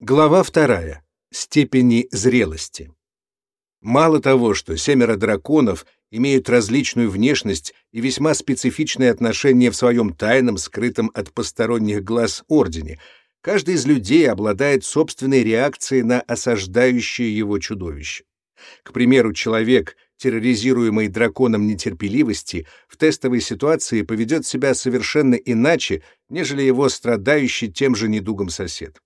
Глава вторая. Степени зрелости. Мало того, что семеро драконов имеют различную внешность и весьма специфичные отношения в своем тайном, скрытом от посторонних глаз ордене, каждый из людей обладает собственной реакцией на осаждающее его чудовище. К примеру, человек, терроризируемый драконом нетерпеливости, в тестовой ситуации поведет себя совершенно иначе, нежели его страдающий тем же недугом сосед.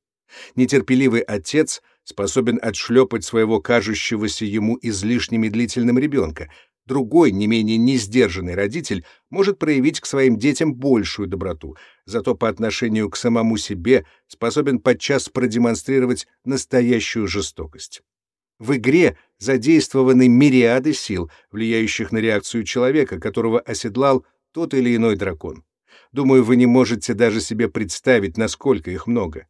Нетерпеливый отец способен отшлепать своего кажущегося ему излишне медлительным ребенка. Другой, не менее несдержанный родитель может проявить к своим детям большую доброту, зато по отношению к самому себе способен подчас продемонстрировать настоящую жестокость. В игре задействованы мириады сил, влияющих на реакцию человека, которого оседлал тот или иной дракон. Думаю, вы не можете даже себе представить, насколько их много.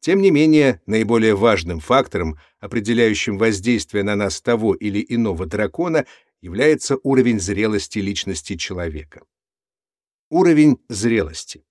Тем не менее, наиболее важным фактором, определяющим воздействие на нас того или иного дракона, является уровень зрелости личности человека. Уровень зрелости.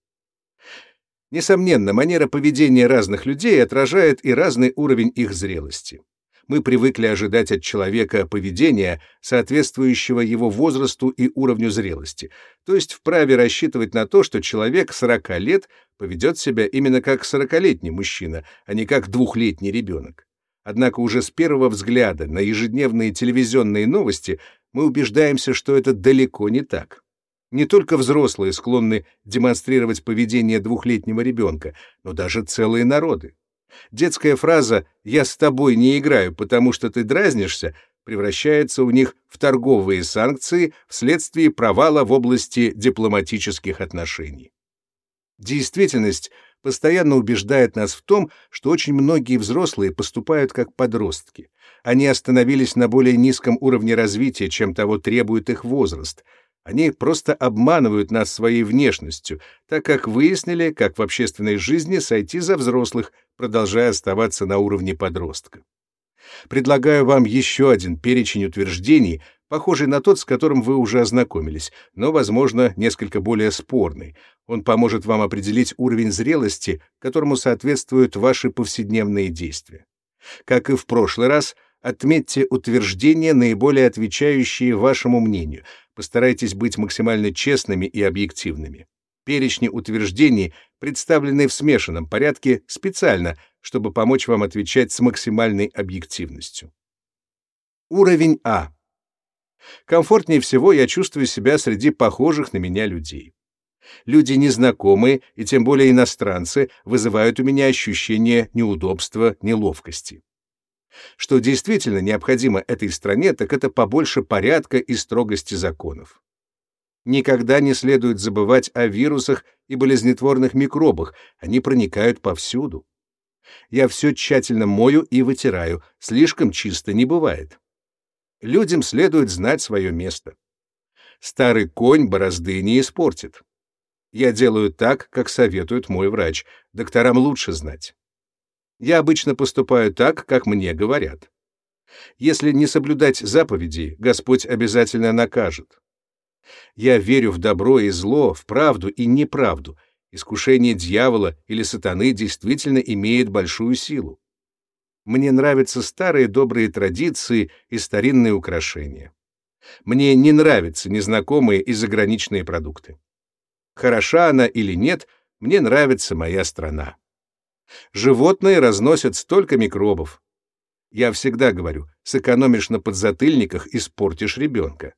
Несомненно, манера поведения разных людей отражает и разный уровень их зрелости мы привыкли ожидать от человека поведения, соответствующего его возрасту и уровню зрелости, то есть вправе рассчитывать на то, что человек 40 лет поведет себя именно как 40-летний мужчина, а не как двухлетний ребенок. Однако уже с первого взгляда на ежедневные телевизионные новости мы убеждаемся, что это далеко не так. Не только взрослые склонны демонстрировать поведение двухлетнего ребенка, но даже целые народы. Детская фраза «я с тобой не играю, потому что ты дразнишься» превращается у них в торговые санкции вследствие провала в области дипломатических отношений. Действительность постоянно убеждает нас в том, что очень многие взрослые поступают как подростки. Они остановились на более низком уровне развития, чем того требует их возраст — они просто обманывают нас своей внешностью, так как выяснили, как в общественной жизни сойти за взрослых, продолжая оставаться на уровне подростка. Предлагаю вам еще один перечень утверждений, похожий на тот, с которым вы уже ознакомились, но, возможно, несколько более спорный. Он поможет вам определить уровень зрелости, которому соответствуют ваши повседневные действия. Как и в прошлый раз, отметьте утверждения, наиболее отвечающие вашему мнению — Постарайтесь быть максимально честными и объективными. Перечни утверждений представлены в смешанном порядке специально, чтобы помочь вам отвечать с максимальной объективностью. Уровень А. Комфортнее всего я чувствую себя среди похожих на меня людей. Люди незнакомые и тем более иностранцы вызывают у меня ощущение неудобства, неловкости. Что действительно необходимо этой стране, так это побольше порядка и строгости законов. Никогда не следует забывать о вирусах и болезнетворных микробах, они проникают повсюду. Я все тщательно мою и вытираю, слишком чисто не бывает. Людям следует знать свое место. Старый конь борозды не испортит. Я делаю так, как советует мой врач, докторам лучше знать. Я обычно поступаю так, как мне говорят. Если не соблюдать заповеди, Господь обязательно накажет. Я верю в добро и зло, в правду и неправду. Искушение дьявола или сатаны действительно имеет большую силу. Мне нравятся старые добрые традиции и старинные украшения. Мне не нравятся незнакомые и заграничные продукты. Хороша она или нет, мне нравится моя страна. Животные разносят столько микробов. Я всегда говорю, сэкономишь на подзатыльниках, испортишь ребенка.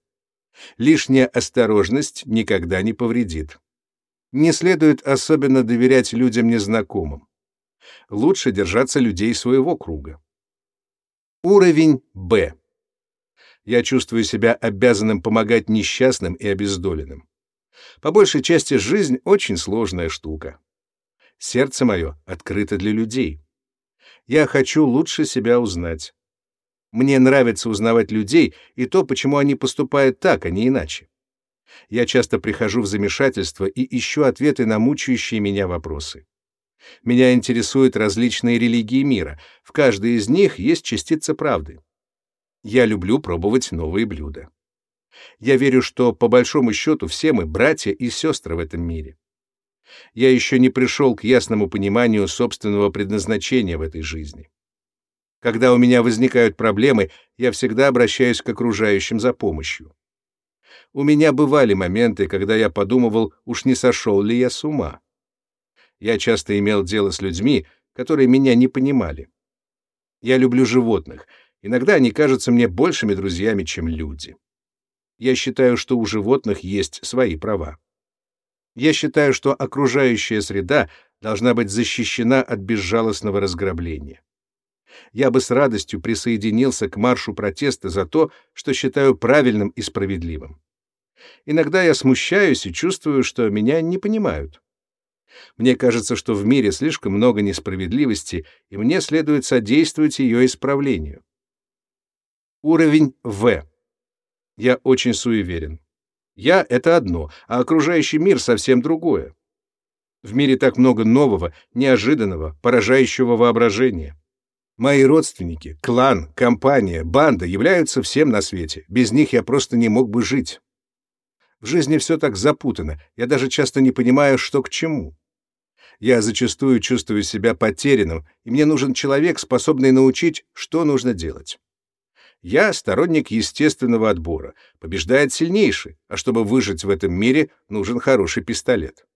Лишняя осторожность никогда не повредит. Не следует особенно доверять людям незнакомым. Лучше держаться людей своего круга. Уровень Б. Я чувствую себя обязанным помогать несчастным и обездоленным. По большей части жизнь очень сложная штука. Сердце мое открыто для людей. Я хочу лучше себя узнать. Мне нравится узнавать людей и то, почему они поступают так, а не иначе. Я часто прихожу в замешательство и ищу ответы на мучающие меня вопросы. Меня интересуют различные религии мира. В каждой из них есть частица правды. Я люблю пробовать новые блюда. Я верю, что, по большому счету, все мы братья и сестры в этом мире. Я еще не пришел к ясному пониманию собственного предназначения в этой жизни. Когда у меня возникают проблемы, я всегда обращаюсь к окружающим за помощью. У меня бывали моменты, когда я подумывал, уж не сошел ли я с ума. Я часто имел дело с людьми, которые меня не понимали. Я люблю животных. Иногда они кажутся мне большими друзьями, чем люди. Я считаю, что у животных есть свои права. Я считаю, что окружающая среда должна быть защищена от безжалостного разграбления. Я бы с радостью присоединился к маршу протеста за то, что считаю правильным и справедливым. Иногда я смущаюсь и чувствую, что меня не понимают. Мне кажется, что в мире слишком много несправедливости, и мне следует содействовать ее исправлению. Уровень В. Я очень суеверен. Я — это одно, а окружающий мир — совсем другое. В мире так много нового, неожиданного, поражающего воображения. Мои родственники, клан, компания, банда являются всем на свете. Без них я просто не мог бы жить. В жизни все так запутано, я даже часто не понимаю, что к чему. Я зачастую чувствую себя потерянным, и мне нужен человек, способный научить, что нужно делать. Я сторонник естественного отбора. Побеждает сильнейший, а чтобы выжить в этом мире, нужен хороший пистолет.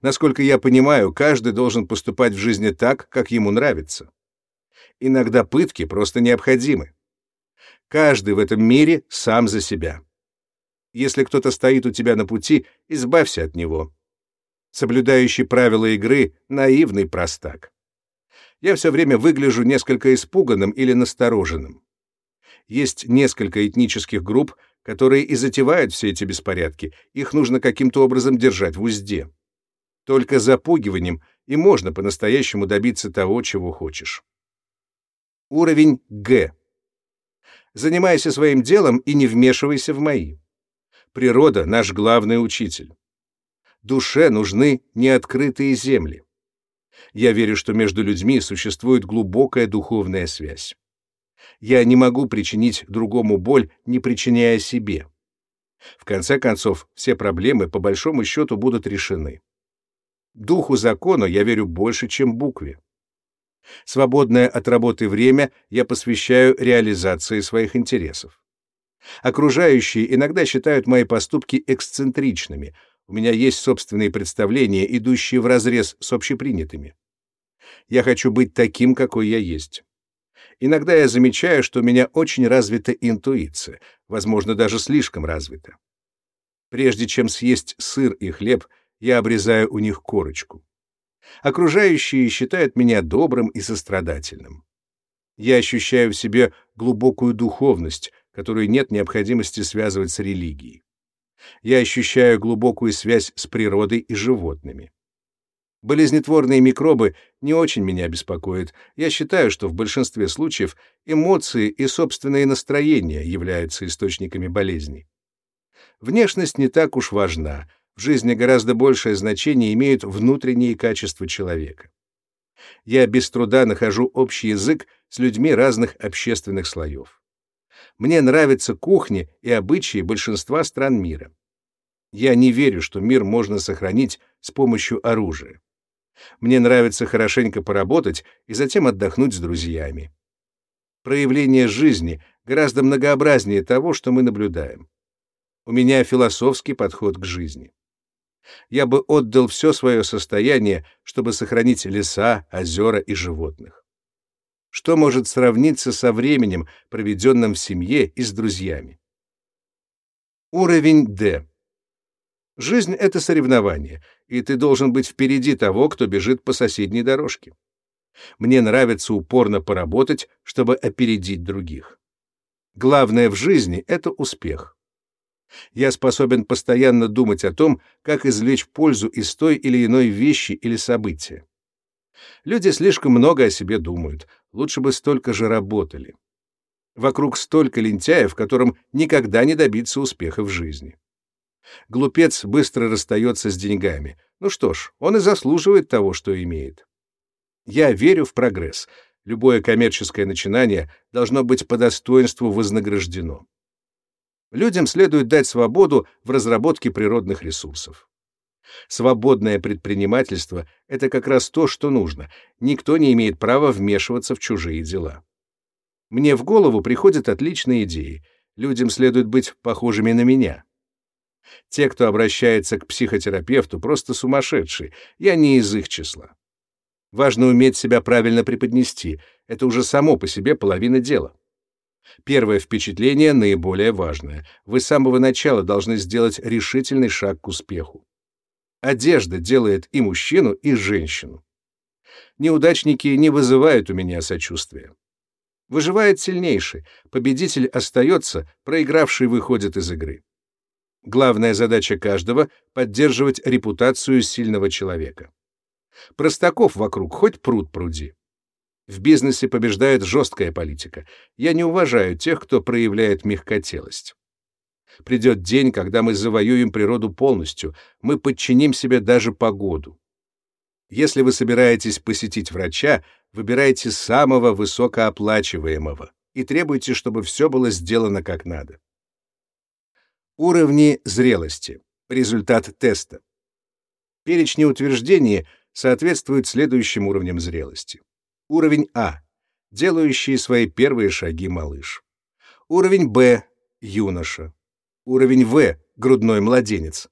Насколько я понимаю, каждый должен поступать в жизни так, как ему нравится. Иногда пытки просто необходимы. Каждый в этом мире сам за себя. Если кто-то стоит у тебя на пути, избавься от него. Соблюдающий правила игры — наивный простак. Я все время выгляжу несколько испуганным или настороженным. Есть несколько этнических групп, которые и затевают все эти беспорядки, их нужно каким-то образом держать в узде. Только запугиванием и можно по-настоящему добиться того, чего хочешь. Уровень Г. Занимайся своим делом и не вмешивайся в мои. Природа — наш главный учитель. Душе нужны неоткрытые земли. Я верю, что между людьми существует глубокая духовная связь. Я не могу причинить другому боль, не причиняя себе. В конце концов, все проблемы по большому счету будут решены. Духу закона я верю больше, чем букве. Свободное от работы время я посвящаю реализации своих интересов. Окружающие иногда считают мои поступки эксцентричными. У меня есть собственные представления, идущие вразрез с общепринятыми. Я хочу быть таким, какой я есть. Иногда я замечаю, что у меня очень развита интуиция, возможно, даже слишком развита. Прежде чем съесть сыр и хлеб, я обрезаю у них корочку. Окружающие считают меня добрым и сострадательным. Я ощущаю в себе глубокую духовность, которую нет необходимости связывать с религией. Я ощущаю глубокую связь с природой и животными. Болезнетворные микробы не очень меня беспокоят. Я считаю, что в большинстве случаев эмоции и собственные настроения являются источниками болезней. Внешность не так уж важна. В жизни гораздо большее значение имеют внутренние качества человека. Я без труда нахожу общий язык с людьми разных общественных слоев. Мне нравятся кухни и обычаи большинства стран мира. Я не верю, что мир можно сохранить с помощью оружия. Мне нравится хорошенько поработать и затем отдохнуть с друзьями. Проявление жизни гораздо многообразнее того, что мы наблюдаем. У меня философский подход к жизни. Я бы отдал все свое состояние, чтобы сохранить леса, озера и животных. Что может сравниться со временем, проведенным в семье и с друзьями? Уровень D. Жизнь — это соревнование, и ты должен быть впереди того, кто бежит по соседней дорожке. Мне нравится упорно поработать, чтобы опередить других. Главное в жизни — это успех. Я способен постоянно думать о том, как извлечь пользу из той или иной вещи или события. Люди слишком много о себе думают, лучше бы столько же работали. Вокруг столько лентяев, которым никогда не добиться успеха в жизни. Глупец быстро расстается с деньгами. Ну что ж, он и заслуживает того, что имеет. Я верю в прогресс. Любое коммерческое начинание должно быть по достоинству вознаграждено. Людям следует дать свободу в разработке природных ресурсов. Свободное предпринимательство — это как раз то, что нужно. Никто не имеет права вмешиваться в чужие дела. Мне в голову приходят отличные идеи. Людям следует быть похожими на меня. Те, кто обращается к психотерапевту, просто сумасшедшие. Я не из их числа. Важно уметь себя правильно преподнести. Это уже само по себе половина дела. Первое впечатление наиболее важное. Вы с самого начала должны сделать решительный шаг к успеху. Одежда делает и мужчину, и женщину. Неудачники не вызывают у меня сочувствия. Выживает сильнейший, победитель остается, проигравший выходит из игры. Главная задача каждого — поддерживать репутацию сильного человека. Простаков вокруг хоть пруд пруди. В бизнесе побеждает жесткая политика. Я не уважаю тех, кто проявляет мягкотелость. Придет день, когда мы завоюем природу полностью, мы подчиним себе даже погоду. Если вы собираетесь посетить врача, выбирайте самого высокооплачиваемого и требуйте, чтобы все было сделано как надо. Уровни зрелости. Результат теста. Перечни утверждений соответствуют следующим уровням зрелости. Уровень А. Делающий свои первые шаги малыш. Уровень Б. Юноша. Уровень В — грудной младенец.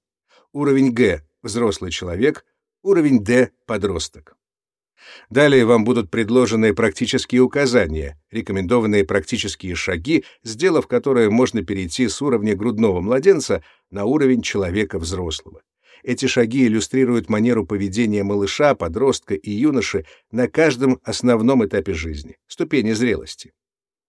Уровень Г — взрослый человек. Уровень Д — подросток. Далее вам будут предложены практические указания, рекомендованные практические шаги, сделав которые можно перейти с уровня грудного младенца на уровень человека взрослого. Эти шаги иллюстрируют манеру поведения малыша, подростка и юноши на каждом основном этапе жизни, ступени зрелости.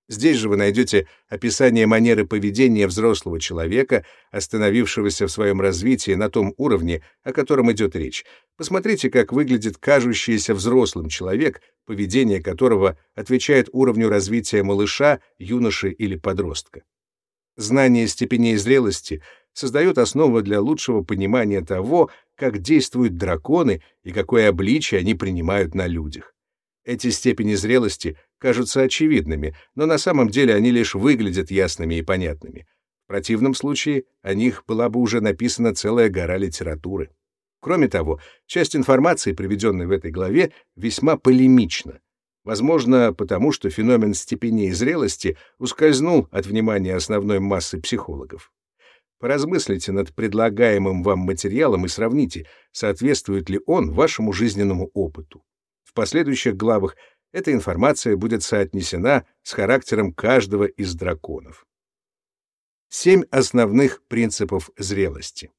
Здесь же вы найдете описание манеры поведения взрослого человека, остановившегося в своем развитии на том уровне, о котором идет речь. Посмотрите, как выглядит кажущийся взрослым человек, поведение которого отвечает уровню развития малыша, юноши или подростка. Знание степеней зрелости создает основу для лучшего понимания того, как действуют драконы и какое обличие они принимают на людях. Эти степени зрелости кажутся очевидными, но на самом деле они лишь выглядят ясными и понятными. В противном случае о них была бы уже написана целая гора литературы. Кроме того, часть информации, приведенной в этой главе, весьма полемична. Возможно, потому что феномен степеней зрелости ускользнул от внимания основной массы психологов. Поразмыслите над предлагаемым вам материалом и сравните, соответствует ли он вашему жизненному опыту. В последующих главах эта информация будет соотнесена с характером каждого из драконов. Семь основных принципов зрелости.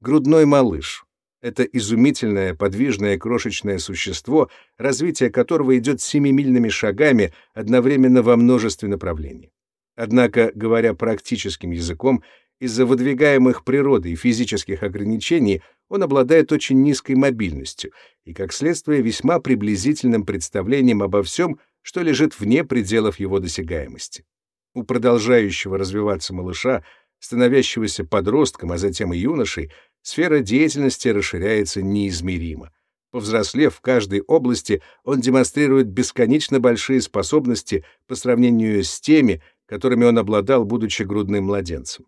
Грудной малыш — это изумительное, подвижное, крошечное существо, развитие которого идет семимильными шагами одновременно во множестве направлений. Однако, говоря практическим языком, из-за выдвигаемых природой физических ограничений он обладает очень низкой мобильностью и, как следствие, весьма приблизительным представлением обо всем, что лежит вне пределов его досягаемости. У продолжающего развиваться малыша, становящегося подростком, а затем и юношей, сфера деятельности расширяется неизмеримо. Повзрослев в каждой области, он демонстрирует бесконечно большие способности по сравнению с теми, которыми он обладал, будучи грудным младенцем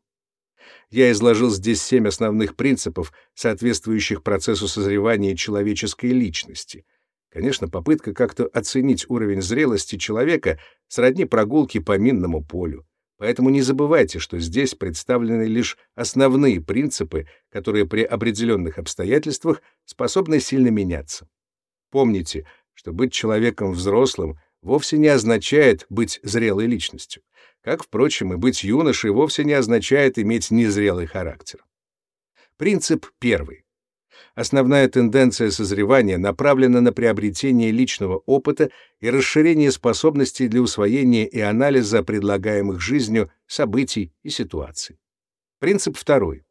я изложил здесь семь основных принципов, соответствующих процессу созревания человеческой личности. Конечно, попытка как-то оценить уровень зрелости человека сродни прогулке по минному полю. Поэтому не забывайте, что здесь представлены лишь основные принципы, которые при определенных обстоятельствах способны сильно меняться. Помните, что быть человеком взрослым вовсе не означает быть зрелой личностью. Как, впрочем, и быть юношей вовсе не означает иметь незрелый характер. Принцип первый. Основная тенденция созревания направлена на приобретение личного опыта и расширение способностей для усвоения и анализа предлагаемых жизнью событий и ситуаций. Принцип второй.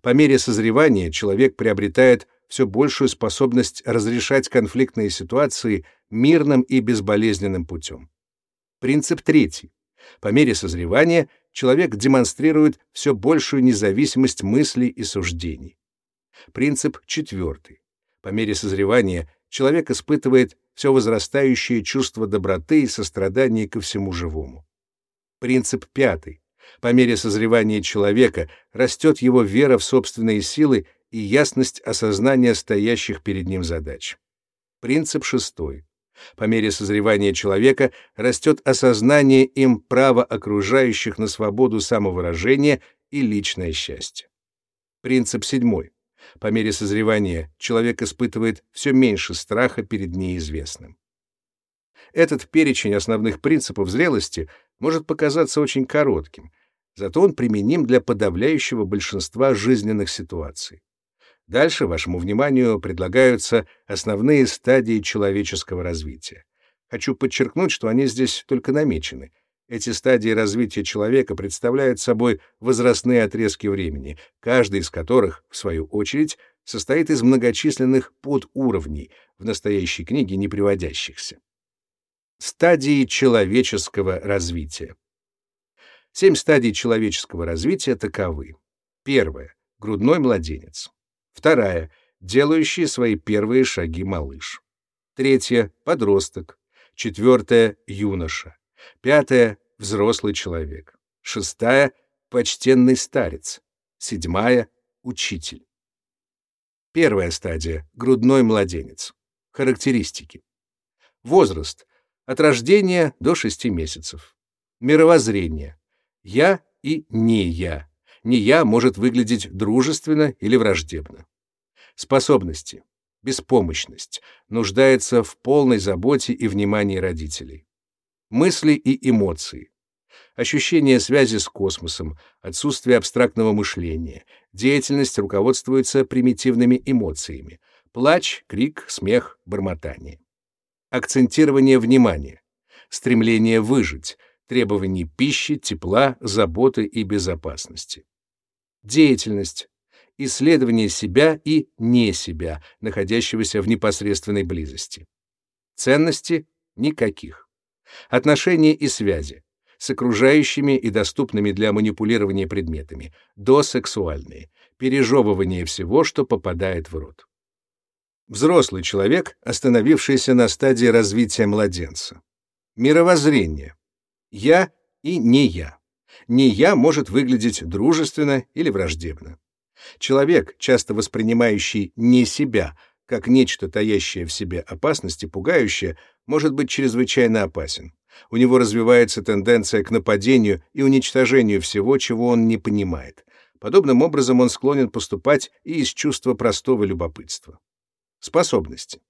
По мере созревания человек приобретает все большую способность разрешать конфликтные ситуации мирным и безболезненным путем. Принцип третий. По мере созревания человек демонстрирует все большую независимость мыслей и суждений. Принцип четвертый. По мере созревания человек испытывает все возрастающее чувство доброты и сострадания ко всему живому. Принцип пятый. По мере созревания человека растет его вера в собственные силы и ясность осознания стоящих перед ним задач. Принцип шестой. По мере созревания человека растет осознание им права окружающих на свободу самовыражения и личное счастье. Принцип седьмой. По мере созревания человек испытывает все меньше страха перед неизвестным. Этот перечень основных принципов зрелости может показаться очень коротким, зато он применим для подавляющего большинства жизненных ситуаций. Дальше вашему вниманию предлагаются основные стадии человеческого развития. Хочу подчеркнуть, что они здесь только намечены. Эти стадии развития человека представляют собой возрастные отрезки времени, каждый из которых, в свою очередь, состоит из многочисленных подуровней, в настоящей книге не приводящихся. Стадии человеческого развития. Семь стадий человеческого развития таковы. Первое — грудной младенец. Вторая — делающий свои первые шаги малыш. Третья — подросток. Четвертая — юноша. Пятая — взрослый человек. Шестая — почтенный старец. Седьмая — учитель. Первая стадия — грудной младенец. Характеристики. Возраст — от рождения до шести месяцев. Мировоззрение. Я и не я не я может выглядеть дружественно или враждебно. Способности. Беспомощность. Нуждается в полной заботе и внимании родителей. Мысли и эмоции. Ощущение связи с космосом, отсутствие абстрактного мышления. Деятельность руководствуется примитивными эмоциями. Плач, крик, смех, бормотание. Акцентирование внимания. Стремление выжить. Требование пищи, тепла, заботы и безопасности деятельность, исследование себя и не себя, находящегося в непосредственной близости. Ценности — никаких. Отношения и связи с окружающими и доступными для манипулирования предметами, досексуальные, пережевывание всего, что попадает в рот. Взрослый человек, остановившийся на стадии развития младенца. Мировоззрение. Я и не я не «я» может выглядеть дружественно или враждебно. Человек, часто воспринимающий не себя, как нечто, таящее в себе опасность и пугающее, может быть чрезвычайно опасен. У него развивается тенденция к нападению и уничтожению всего, чего он не понимает. Подобным образом он склонен поступать и из чувства простого любопытства. Способности.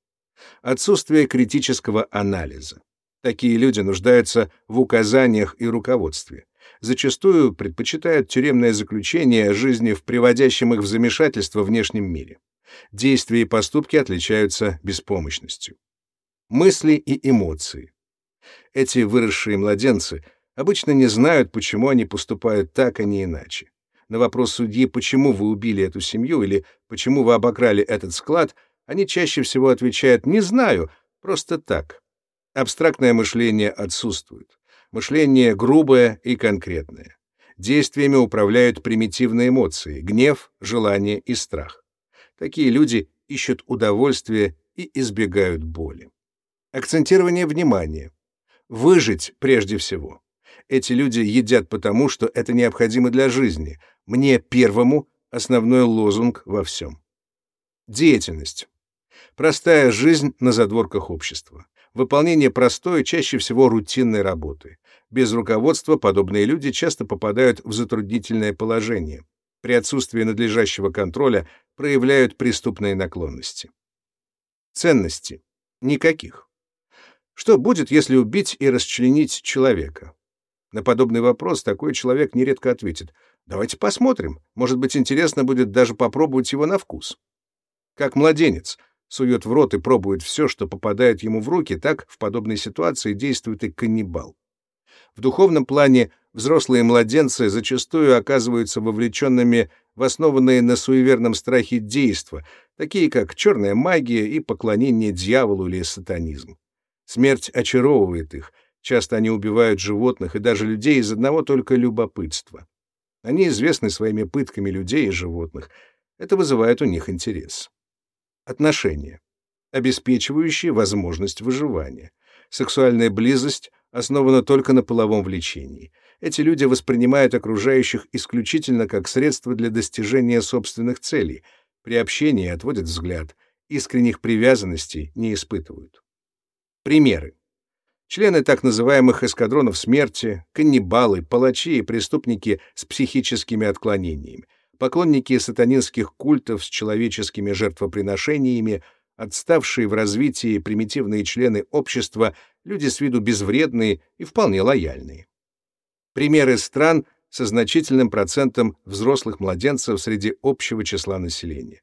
Отсутствие критического анализа. Такие люди нуждаются в указаниях и руководстве зачастую предпочитают тюремное заключение жизни в приводящем их в замешательство внешнем мире. Действия и поступки отличаются беспомощностью. Мысли и эмоции. Эти выросшие младенцы обычно не знают, почему они поступают так, а не иначе. На вопрос судьи, почему вы убили эту семью или почему вы обокрали этот склад, они чаще всего отвечают «не знаю», просто так. Абстрактное мышление отсутствует. Мышление грубое и конкретное. Действиями управляют примитивные эмоции — гнев, желание и страх. Такие люди ищут удовольствие и избегают боли. Акцентирование внимания. Выжить прежде всего. Эти люди едят потому, что это необходимо для жизни. Мне первому — основной лозунг во всем. Деятельность. Простая жизнь на задворках общества выполнение простой, чаще всего рутинной работы. Без руководства подобные люди часто попадают в затруднительное положение. При отсутствии надлежащего контроля проявляют преступные наклонности. Ценности. Никаких. Что будет, если убить и расчленить человека? На подобный вопрос такой человек нередко ответит. Давайте посмотрим. Может быть, интересно будет даже попробовать его на вкус. Как младенец — сует в рот и пробует все, что попадает ему в руки, так в подобной ситуации действует и каннибал. В духовном плане взрослые младенцы зачастую оказываются вовлеченными в основанные на суеверном страхе действа, такие как черная магия и поклонение дьяволу или сатанизм. Смерть очаровывает их, часто они убивают животных и даже людей из одного только любопытства. Они известны своими пытками людей и животных. Это вызывает у них интерес. Отношения, обеспечивающие возможность выживания. Сексуальная близость основана только на половом влечении. Эти люди воспринимают окружающих исключительно как средство для достижения собственных целей. При общении отводят взгляд, искренних привязанностей не испытывают. Примеры. Члены так называемых эскадронов смерти, каннибалы, палачи и преступники с психическими отклонениями, поклонники сатанинских культов с человеческими жертвоприношениями, отставшие в развитии примитивные члены общества, люди с виду безвредные и вполне лояльные. Примеры стран со значительным процентом взрослых младенцев среди общего числа населения.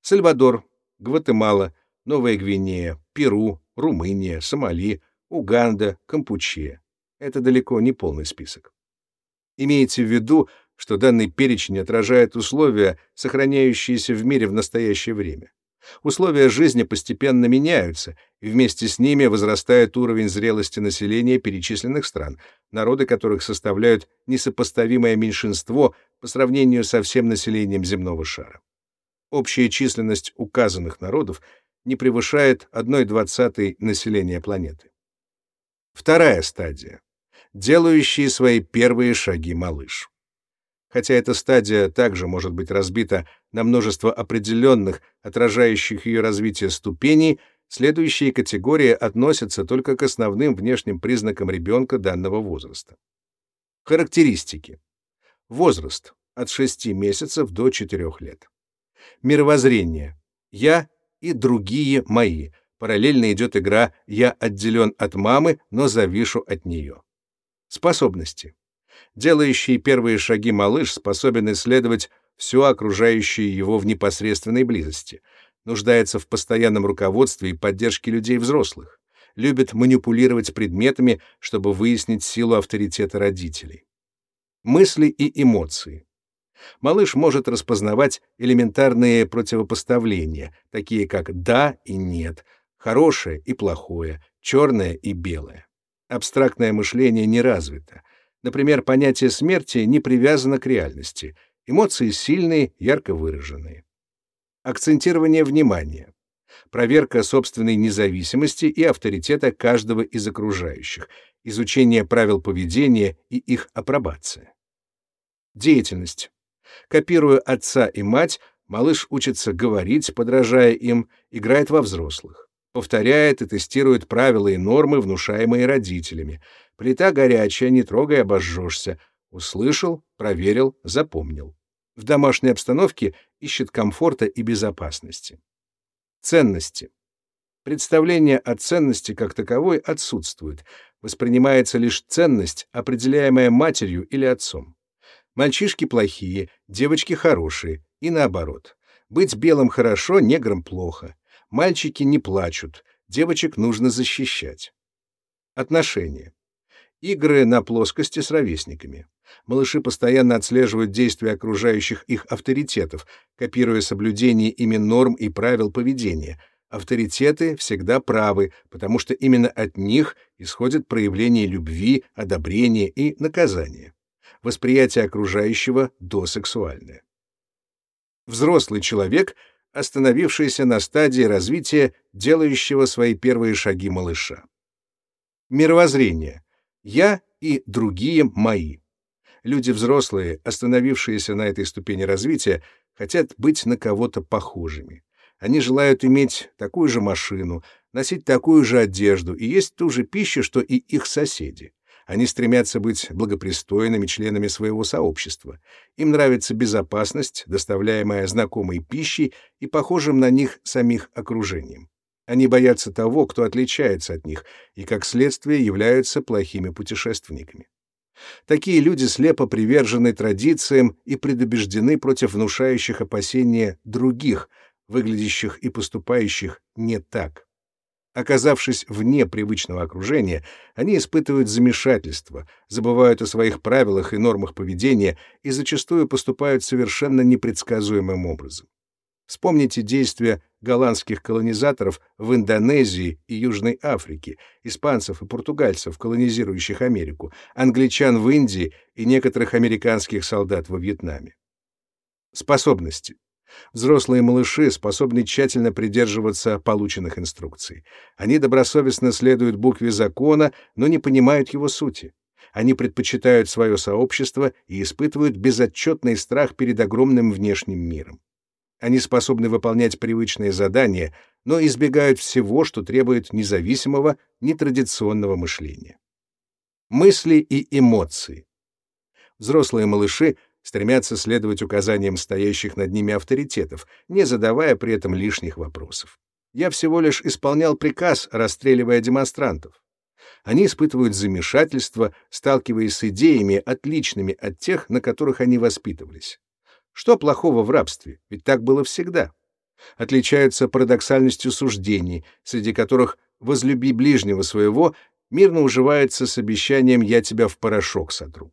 Сальвадор, Гватемала, Новая Гвинея, Перу, Румыния, Сомали, Уганда, Кампучия. Это далеко не полный список. Имейте в виду, что данный перечень отражает условия, сохраняющиеся в мире в настоящее время. Условия жизни постепенно меняются, и вместе с ними возрастает уровень зрелости населения перечисленных стран, народы которых составляют несопоставимое меньшинство по сравнению со всем населением земного шара. Общая численность указанных народов не превышает 1,20 населения планеты. Вторая стадия. Делающий свои первые шаги малыш. Хотя эта стадия также может быть разбита на множество определенных, отражающих ее развитие ступеней, следующие категории относятся только к основным внешним признакам ребенка данного возраста. Характеристики. Возраст от 6 месяцев до 4 лет. Мировоззрение. Я и другие мои. Параллельно идет игра «Я отделен от мамы, но завишу от нее». Способности. Делающий первые шаги малыш способен исследовать все окружающее его в непосредственной близости, нуждается в постоянном руководстве и поддержке людей взрослых, любит манипулировать предметами, чтобы выяснить силу авторитета родителей. Мысли и эмоции. Малыш может распознавать элементарные противопоставления, такие как «да» и «нет», «хорошее» и «плохое», «черное» и «белое». Абстрактное мышление не развито. Например, понятие смерти не привязано к реальности. Эмоции сильные, ярко выраженные. Акцентирование внимания. Проверка собственной независимости и авторитета каждого из окружающих. Изучение правил поведения и их апробация. Деятельность. Копируя отца и мать, малыш учится говорить, подражая им, играет во взрослых. Повторяет и тестирует правила и нормы, внушаемые родителями. Плита горячая, не трогай, обожжешься. Услышал, проверил, запомнил. В домашней обстановке ищет комфорта и безопасности. Ценности. Представление о ценности как таковой отсутствует. Воспринимается лишь ценность, определяемая матерью или отцом. Мальчишки плохие, девочки хорошие, и наоборот. Быть белым хорошо, негром плохо. Мальчики не плачут, девочек нужно защищать. Отношения. Игры на плоскости с ровесниками. Малыши постоянно отслеживают действия окружающих их авторитетов, копируя соблюдение ими норм и правил поведения. Авторитеты всегда правы, потому что именно от них исходит проявление любви, одобрения и наказания восприятие окружающего досексуальное. Взрослый человек, остановившийся на стадии развития, делающего свои первые шаги малыша. Мировоззрение. Я и другие мои. Люди взрослые, остановившиеся на этой ступени развития, хотят быть на кого-то похожими. Они желают иметь такую же машину, носить такую же одежду и есть ту же пищу, что и их соседи. Они стремятся быть благопристойными членами своего сообщества. Им нравится безопасность, доставляемая знакомой пищей и похожим на них самих окружением. Они боятся того, кто отличается от них, и, как следствие, являются плохими путешественниками. Такие люди слепо привержены традициям и предубеждены против внушающих опасения других, выглядящих и поступающих не так. Оказавшись вне привычного окружения, они испытывают замешательство, забывают о своих правилах и нормах поведения и зачастую поступают совершенно непредсказуемым образом. Вспомните действия голландских колонизаторов в Индонезии и Южной Африке, испанцев и португальцев, колонизирующих Америку, англичан в Индии и некоторых американских солдат во Вьетнаме. Способности. Взрослые малыши способны тщательно придерживаться полученных инструкций. Они добросовестно следуют букве закона, но не понимают его сути. Они предпочитают свое сообщество и испытывают безотчетный страх перед огромным внешним миром. Они способны выполнять привычные задания, но избегают всего, что требует независимого, нетрадиционного мышления. Мысли и эмоции. Взрослые малыши стремятся следовать указаниям стоящих над ними авторитетов, не задавая при этом лишних вопросов. Я всего лишь исполнял приказ, расстреливая демонстрантов. Они испытывают замешательство, сталкиваясь с идеями, отличными от тех, на которых они воспитывались. Что плохого в рабстве? Ведь так было всегда. Отличаются парадоксальностью суждений, среди которых «возлюби ближнего своего» мирно уживается с обещанием «я тебя в порошок сотру».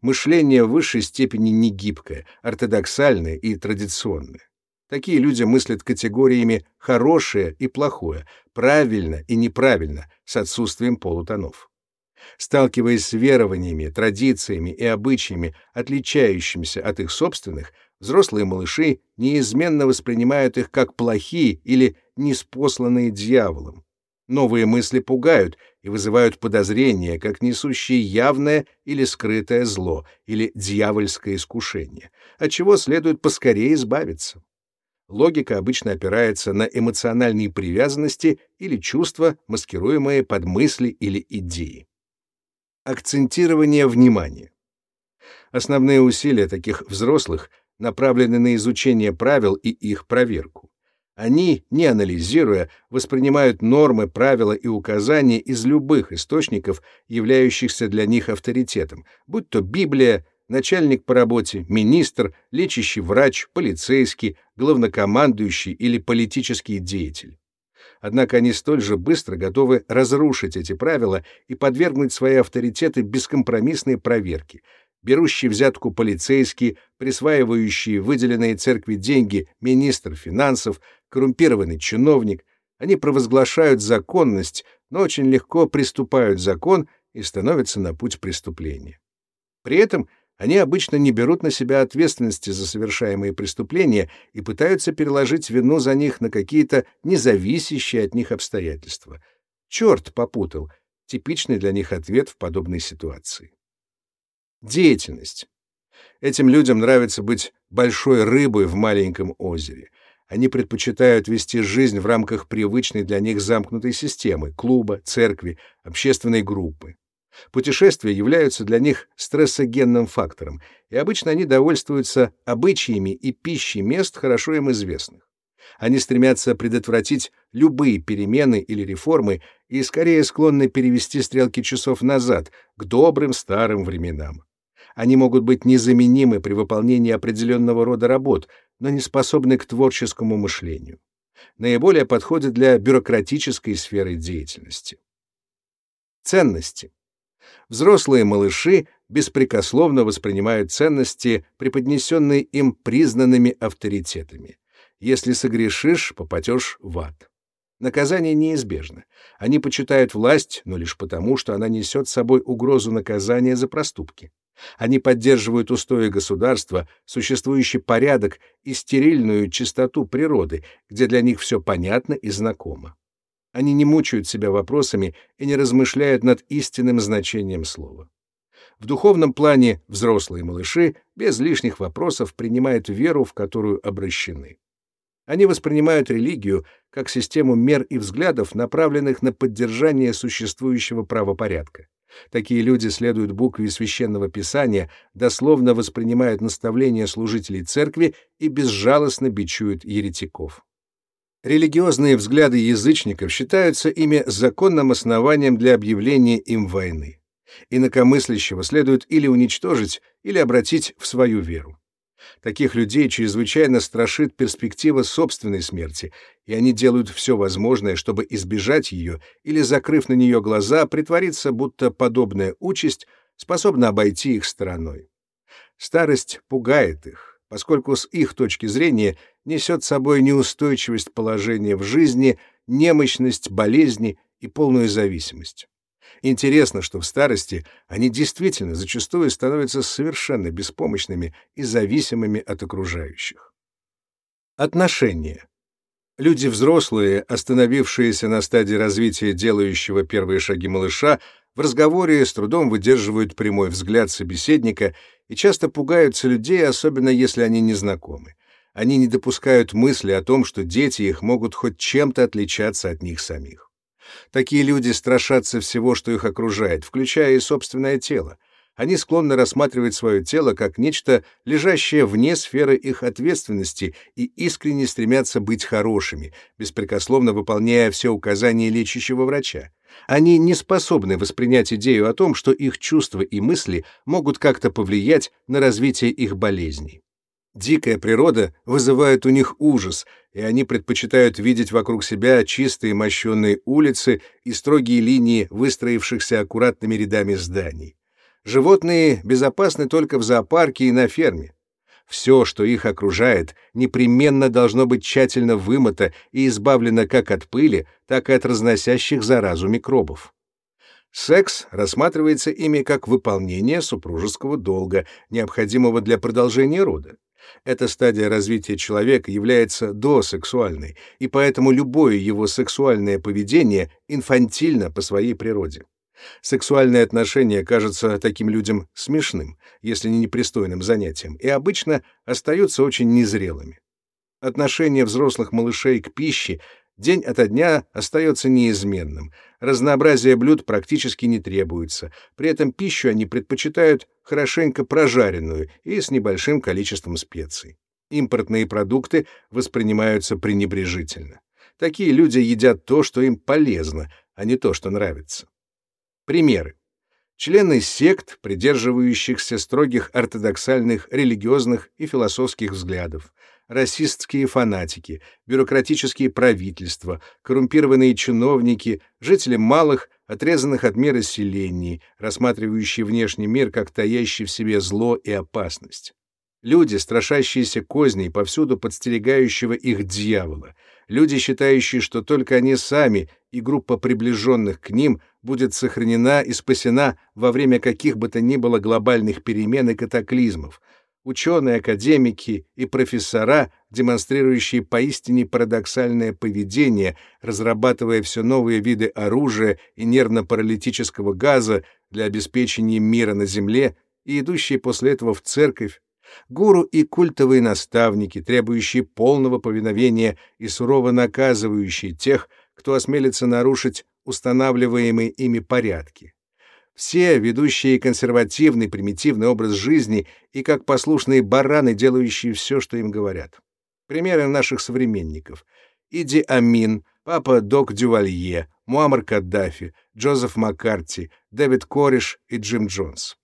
Мышление в высшей степени негибкое, ортодоксальное и традиционное. Такие люди мыслят категориями «хорошее» и «плохое», «правильно» и «неправильно» с отсутствием полутонов. Сталкиваясь с верованиями, традициями и обычаями, отличающимися от их собственных, взрослые малыши неизменно воспринимают их как плохие или неспосланные дьяволом. Новые мысли пугают и вызывают подозрения, как несущие явное или скрытое зло, или дьявольское искушение, от чего следует поскорее избавиться. Логика обычно опирается на эмоциональные привязанности или чувства, маскируемые под мысли или идеи. Акцентирование внимания. Основные усилия таких взрослых направлены на изучение правил и их проверку. Они, не анализируя, воспринимают нормы, правила и указания из любых источников, являющихся для них авторитетом, будь то Библия, начальник по работе, министр, лечащий врач, полицейский, главнокомандующий или политический деятель. Однако они столь же быстро готовы разрушить эти правила и подвергнуть свои авторитеты бескомпромиссной проверке. Берущий взятку полицейский, присваивающий выделенные церкви деньги министр финансов, коррумпированный чиновник, они провозглашают законность, но очень легко приступают закон и становятся на путь преступления. При этом они обычно не берут на себя ответственности за совершаемые преступления и пытаются переложить вину за них на какие-то независящие от них обстоятельства. Черт попутал. Типичный для них ответ в подобной ситуации. Деятельность. Этим людям нравится быть большой рыбой в маленьком озере. Они предпочитают вести жизнь в рамках привычной для них замкнутой системы — клуба, церкви, общественной группы. Путешествия являются для них стрессогенным фактором, и обычно они довольствуются обычаями и пищей мест, хорошо им известных. Они стремятся предотвратить любые перемены или реформы и скорее склонны перевести стрелки часов назад, к добрым старым временам. Они могут быть незаменимы при выполнении определенного рода работ, но не способны к творческому мышлению. Наиболее подходят для бюрократической сферы деятельности. Ценности. Взрослые малыши беспрекословно воспринимают ценности, преподнесенные им признанными авторитетами. Если согрешишь, попадешь в ад. Наказание неизбежно. Они почитают власть, но лишь потому, что она несет с собой угрозу наказания за проступки. Они поддерживают устои государства, существующий порядок и стерильную чистоту природы, где для них все понятно и знакомо. Они не мучают себя вопросами и не размышляют над истинным значением слова. В духовном плане взрослые малыши без лишних вопросов принимают веру, в которую обращены. Они воспринимают религию как систему мер и взглядов, направленных на поддержание существующего правопорядка. Такие люди следуют букве священного писания, дословно воспринимают наставления служителей церкви и безжалостно бичуют еретиков. Религиозные взгляды язычников считаются ими законным основанием для объявления им войны. Инакомыслящего следует или уничтожить, или обратить в свою веру. Таких людей чрезвычайно страшит перспектива собственной смерти, и они делают все возможное, чтобы избежать ее или, закрыв на нее глаза, притвориться, будто подобная участь способна обойти их стороной. Старость пугает их, поскольку с их точки зрения несет с собой неустойчивость положения в жизни, немощность, болезни и полную зависимость. Интересно, что в старости они действительно зачастую становятся совершенно беспомощными и зависимыми от окружающих. Отношения. Люди взрослые, остановившиеся на стадии развития делающего первые шаги малыша, в разговоре с трудом выдерживают прямой взгляд собеседника и часто пугаются людей, особенно если они не знакомы. Они не допускают мысли о том, что дети их могут хоть чем-то отличаться от них самих. Такие люди страшатся всего, что их окружает, включая и собственное тело. Они склонны рассматривать свое тело как нечто, лежащее вне сферы их ответственности, и искренне стремятся быть хорошими, беспрекословно выполняя все указания лечащего врача. Они не способны воспринять идею о том, что их чувства и мысли могут как-то повлиять на развитие их болезней. Дикая природа вызывает у них ужас, и они предпочитают видеть вокруг себя чистые мощенные улицы и строгие линии выстроившихся аккуратными рядами зданий. Животные безопасны только в зоопарке и на ферме. Все, что их окружает, непременно должно быть тщательно вымыто и избавлено как от пыли, так и от разносящих заразу микробов. Секс рассматривается ими как выполнение супружеского долга, необходимого для продолжения рода. Эта стадия развития человека является досексуальной, и поэтому любое его сексуальное поведение инфантильно по своей природе. Сексуальные отношения кажутся таким людям смешным, если не непристойным занятием, и обычно остаются очень незрелыми. Отношение взрослых малышей к пище день ото дня остается неизменным. Разнообразие блюд практически не требуется. При этом пищу они предпочитают хорошенько прожаренную и с небольшим количеством специй. Импортные продукты воспринимаются пренебрежительно. Такие люди едят то, что им полезно, а не то, что нравится. Примеры. Члены сект, придерживающихся строгих ортодоксальных религиозных и философских взглядов, расистские фанатики, бюрократические правительства, коррумпированные чиновники, жители малых, отрезанных от мира селений, рассматривающие внешний мир как таящий в себе зло и опасность. Люди, страшащиеся козней, повсюду подстерегающего их дьявола. Люди, считающие, что только они сами и группа приближенных к ним будет сохранена и спасена во время каких бы то ни было глобальных перемен и катаклизмов, ученые, академики и профессора, демонстрирующие поистине парадоксальное поведение, разрабатывая все новые виды оружия и нервно-паралитического газа для обеспечения мира на Земле и идущие после этого в церковь, гуру и культовые наставники, требующие полного повиновения и сурово наказывающие тех, кто осмелится нарушить устанавливаемые ими порядки все ведущие консервативный, примитивный образ жизни и как послушные бараны, делающие все, что им говорят. Примеры наших современников. Иди Амин, папа Док Дювалье, Муаммар Каддафи, Джозеф Маккарти, Дэвид Кореш и Джим Джонс.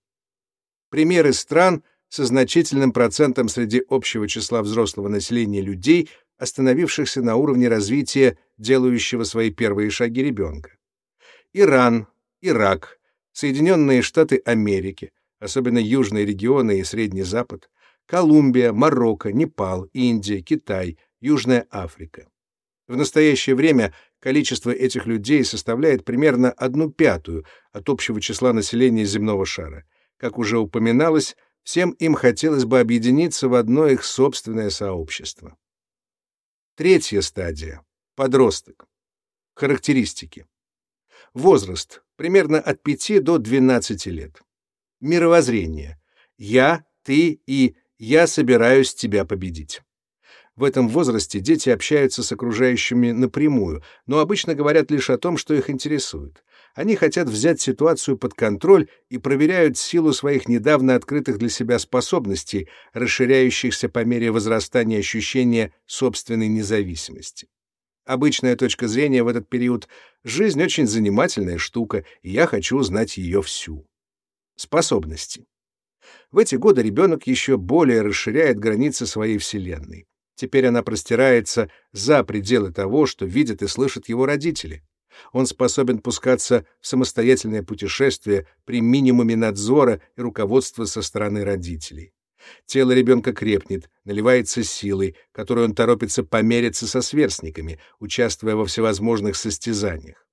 Примеры стран со значительным процентом среди общего числа взрослого населения людей, остановившихся на уровне развития, делающего свои первые шаги ребенка. Иран, Ирак, Соединенные Штаты Америки, особенно южные регионы и Средний Запад, Колумбия, Марокко, Непал, Индия, Китай, Южная Африка. В настоящее время количество этих людей составляет примерно одну пятую от общего числа населения земного шара. Как уже упоминалось, всем им хотелось бы объединиться в одно их собственное сообщество. Третья стадия — подросток. Характеристики. Возраст примерно от 5 до 12 лет. Мировоззрение. Я, ты и я собираюсь тебя победить. В этом возрасте дети общаются с окружающими напрямую, но обычно говорят лишь о том, что их интересует. Они хотят взять ситуацию под контроль и проверяют силу своих недавно открытых для себя способностей, расширяющихся по мере возрастания ощущения собственной независимости. Обычная точка зрения в этот период — жизнь очень занимательная штука, и я хочу узнать ее всю. Способности. В эти годы ребенок еще более расширяет границы своей вселенной. Теперь она простирается за пределы того, что видят и слышат его родители. Он способен пускаться в самостоятельное путешествие при минимуме надзора и руководства со стороны родителей. Тело ребенка крепнет, наливается силой, которой он торопится помериться со сверстниками, участвуя во всевозможных состязаниях.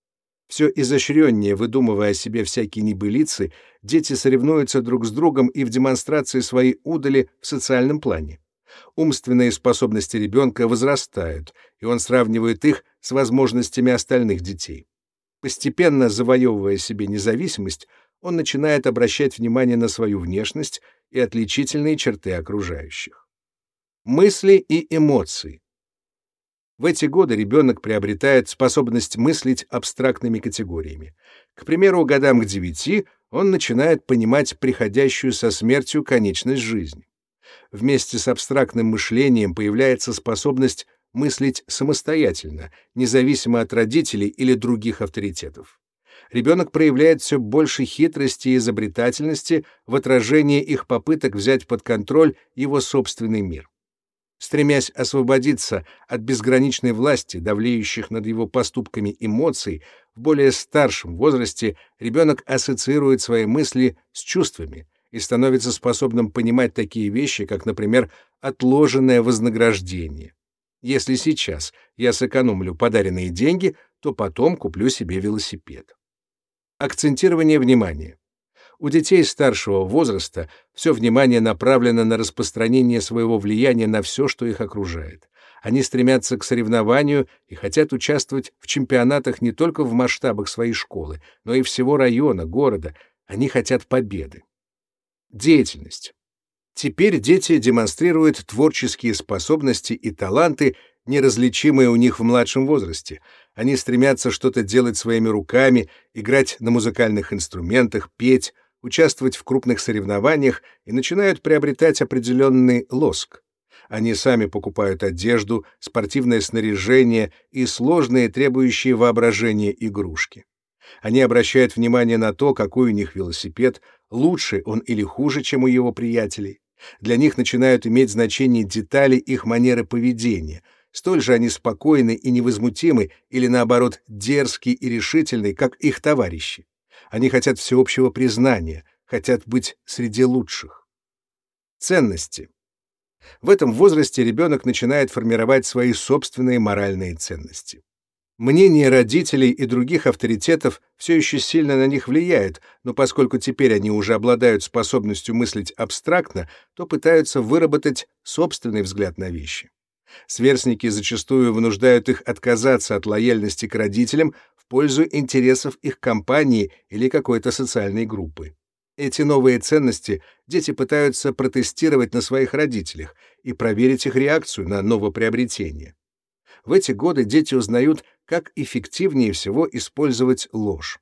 Все изощреннее, выдумывая о себе всякие небылицы, дети соревнуются друг с другом и в демонстрации своей удали в социальном плане. Умственные способности ребенка возрастают, и он сравнивает их с возможностями остальных детей. Постепенно завоевывая себе независимость, он начинает обращать внимание на свою внешность и отличительные черты окружающих. Мысли и эмоции. В эти годы ребенок приобретает способность мыслить абстрактными категориями. К примеру, годам к девяти он начинает понимать приходящую со смертью конечность жизни. Вместе с абстрактным мышлением появляется способность мыслить самостоятельно, независимо от родителей или других авторитетов. Ребенок проявляет все больше хитрости и изобретательности в отражении их попыток взять под контроль его собственный мир. Стремясь освободиться от безграничной власти, давлеющих над его поступками эмоций, в более старшем возрасте ребенок ассоциирует свои мысли с чувствами и становится способным понимать такие вещи, как, например, отложенное вознаграждение. Если сейчас я сэкономлю подаренные деньги, то потом куплю себе велосипед. Акцентирование внимания. У детей старшего возраста все внимание направлено на распространение своего влияния на все, что их окружает. Они стремятся к соревнованию и хотят участвовать в чемпионатах не только в масштабах своей школы, но и всего района, города. Они хотят победы. Деятельность. Теперь дети демонстрируют творческие способности и таланты, неразличимые у них в младшем возрасте. Они стремятся что-то делать своими руками, играть на музыкальных инструментах, петь, участвовать в крупных соревнованиях и начинают приобретать определенный лоск. Они сами покупают одежду, спортивное снаряжение и сложные, требующие воображения игрушки. Они обращают внимание на то, какой у них велосипед, лучше он или хуже, чем у его приятелей. Для них начинают иметь значение детали их манеры поведения. Столь же они спокойны и невозмутимы или, наоборот, дерзкие и решительны, как их товарищи. Они хотят всеобщего признания, хотят быть среди лучших. Ценности. В этом возрасте ребенок начинает формировать свои собственные моральные ценности. Мнение родителей и других авторитетов все еще сильно на них влияет, но поскольку теперь они уже обладают способностью мыслить абстрактно, то пытаются выработать собственный взгляд на вещи. Сверстники зачастую вынуждают их отказаться от лояльности к родителям в пользу интересов их компании или какой-то социальной группы. Эти новые ценности дети пытаются протестировать на своих родителях и проверить их реакцию на новоприобретение. В эти годы дети узнают, как эффективнее всего использовать ложь.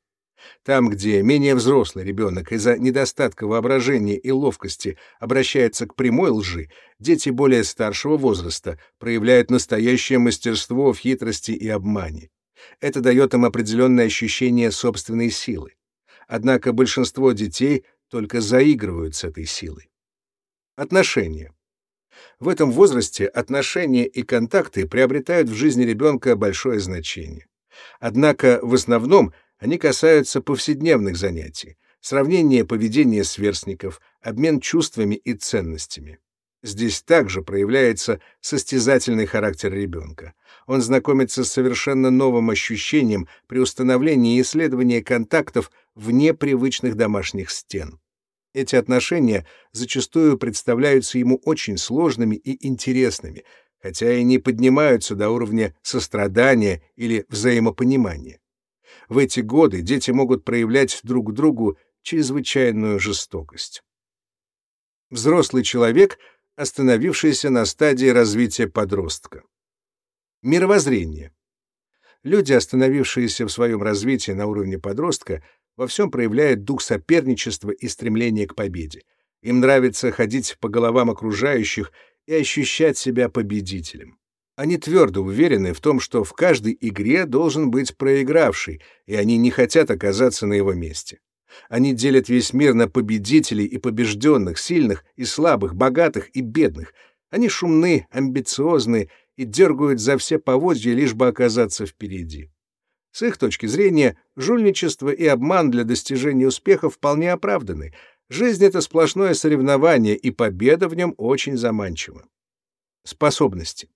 Там, где менее взрослый ребенок из-за недостатка воображения и ловкости обращается к прямой лжи, дети более старшего возраста проявляют настоящее мастерство в хитрости и обмане. Это дает им определенное ощущение собственной силы. Однако большинство детей только заигрывают с этой силой. Отношения. В этом возрасте отношения и контакты приобретают в жизни ребенка большое значение. Однако в основном они касаются повседневных занятий, сравнения поведения сверстников, обмен чувствами и ценностями. Здесь также проявляется состязательный характер ребенка. Он знакомится с совершенно новым ощущением при установлении и исследовании контактов вне привычных домашних стен. Эти отношения зачастую представляются ему очень сложными и интересными, хотя и не поднимаются до уровня сострадания или взаимопонимания. В эти годы дети могут проявлять друг к другу чрезвычайную жестокость. Взрослый человек, остановившийся на стадии развития подростка. Мировоззрение. Люди, остановившиеся в своем развитии на уровне подростка, во всем проявляют дух соперничества и стремления к победе. Им нравится ходить по головам окружающих и ощущать себя победителем. Они твердо уверены в том, что в каждой игре должен быть проигравший, и они не хотят оказаться на его месте. Они делят весь мир на победителей и побежденных, сильных и слабых, богатых и бедных. Они шумны, амбициозны и дергают за все поводья, лишь бы оказаться впереди. С их точки зрения, жульничество и обман для достижения успеха вполне оправданы. Жизнь — это сплошное соревнование, и победа в нем очень заманчива. Способности.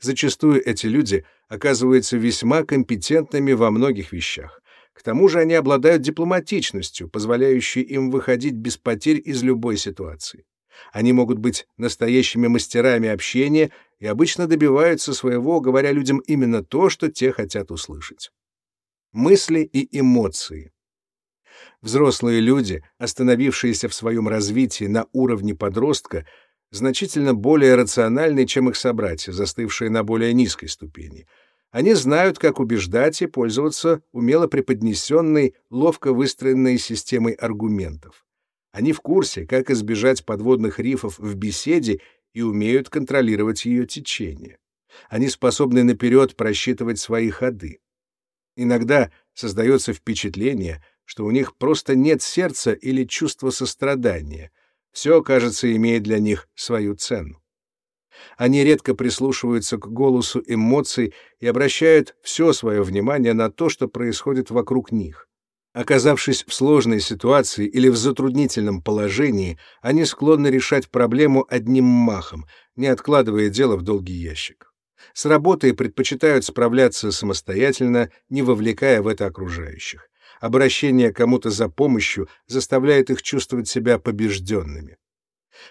Зачастую эти люди оказываются весьма компетентными во многих вещах. К тому же они обладают дипломатичностью, позволяющей им выходить без потерь из любой ситуации. Они могут быть настоящими мастерами общения и обычно добиваются своего, говоря людям именно то, что те хотят услышать. Мысли и эмоции. Взрослые люди, остановившиеся в своем развитии на уровне подростка, значительно более рациональны, чем их собратья, застывшие на более низкой ступени. Они знают, как убеждать и пользоваться умело преподнесенной, ловко выстроенной системой аргументов. Они в курсе, как избежать подводных рифов в беседе и умеют контролировать ее течение. Они способны наперед просчитывать свои ходы. Иногда создается впечатление, что у них просто нет сердца или чувства сострадания. Все, кажется, имеет для них свою цену. Они редко прислушиваются к голосу эмоций и обращают все свое внимание на то, что происходит вокруг них. Оказавшись в сложной ситуации или в затруднительном положении, они склонны решать проблему одним махом, не откладывая дело в долгий ящик. С работой предпочитают справляться самостоятельно, не вовлекая в это окружающих. Обращение кому-то за помощью заставляет их чувствовать себя побежденными.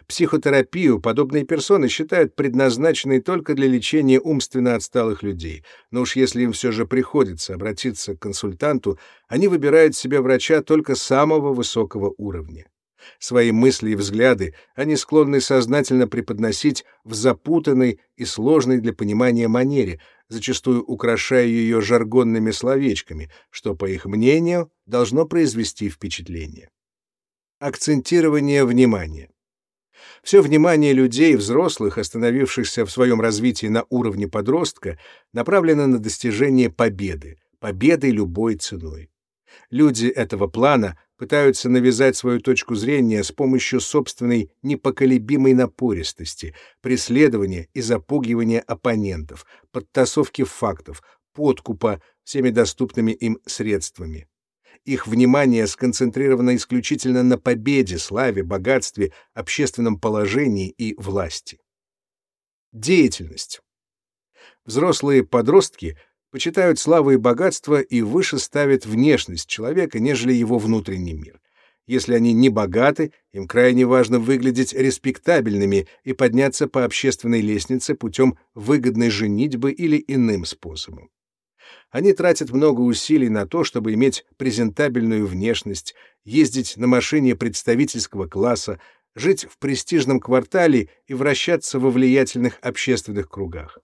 Психотерапию подобные персоны считают предназначенной только для лечения умственно отсталых людей, но уж если им все же приходится обратиться к консультанту, они выбирают себе врача только самого высокого уровня. Свои мысли и взгляды они склонны сознательно преподносить в запутанной и сложной для понимания манере, зачастую украшая ее жаргонными словечками, что, по их мнению, должно произвести впечатление. Акцентирование внимания. Все внимание людей, взрослых, остановившихся в своем развитии на уровне подростка, направлено на достижение победы, победы любой ценой. Люди этого плана пытаются навязать свою точку зрения с помощью собственной непоколебимой напористости, преследования и запугивания оппонентов, подтасовки фактов, подкупа всеми доступными им средствами. Их внимание сконцентрировано исключительно на победе, славе, богатстве, общественном положении и власти. Деятельность. Взрослые подростки почитают славу и богатство и выше ставят внешность человека, нежели его внутренний мир. Если они не богаты, им крайне важно выглядеть респектабельными и подняться по общественной лестнице путем выгодной женитьбы или иным способом. Они тратят много усилий на то, чтобы иметь презентабельную внешность, ездить на машине представительского класса, жить в престижном квартале и вращаться во влиятельных общественных кругах.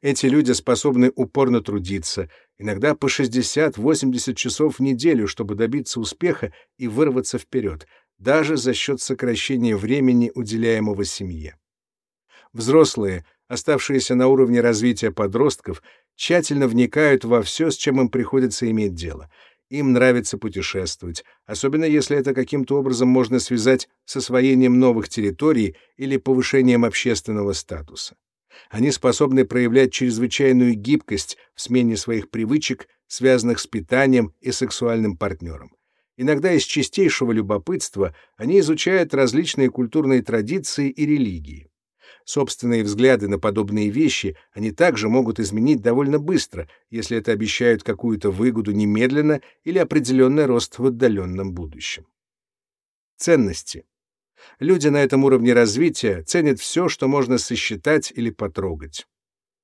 Эти люди способны упорно трудиться, иногда по 60-80 часов в неделю, чтобы добиться успеха и вырваться вперед, даже за счет сокращения времени, уделяемого семье. Взрослые, оставшиеся на уровне развития подростков, тщательно вникают во все, с чем им приходится иметь дело. Им нравится путешествовать, особенно если это каким-то образом можно связать с освоением новых территорий или повышением общественного статуса. Они способны проявлять чрезвычайную гибкость в смене своих привычек, связанных с питанием и сексуальным партнером. Иногда из чистейшего любопытства они изучают различные культурные традиции и религии. Собственные взгляды на подобные вещи они также могут изменить довольно быстро, если это обещают какую-то выгоду немедленно или определенный рост в отдаленном будущем. Ценности. Люди на этом уровне развития ценят все, что можно сосчитать или потрогать.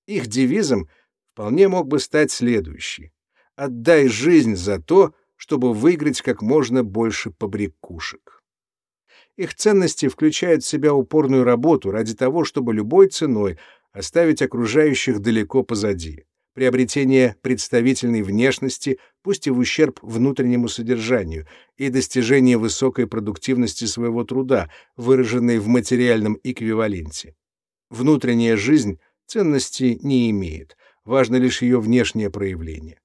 Их девизом вполне мог бы стать следующий. «Отдай жизнь за то, чтобы выиграть как можно больше побрякушек». Их ценности включают в себя упорную работу ради того, чтобы любой ценой оставить окружающих далеко позади, приобретение представительной внешности, пусть и в ущерб внутреннему содержанию, и достижение высокой продуктивности своего труда, выраженной в материальном эквиваленте. Внутренняя жизнь ценности не имеет, важно лишь ее внешнее проявление.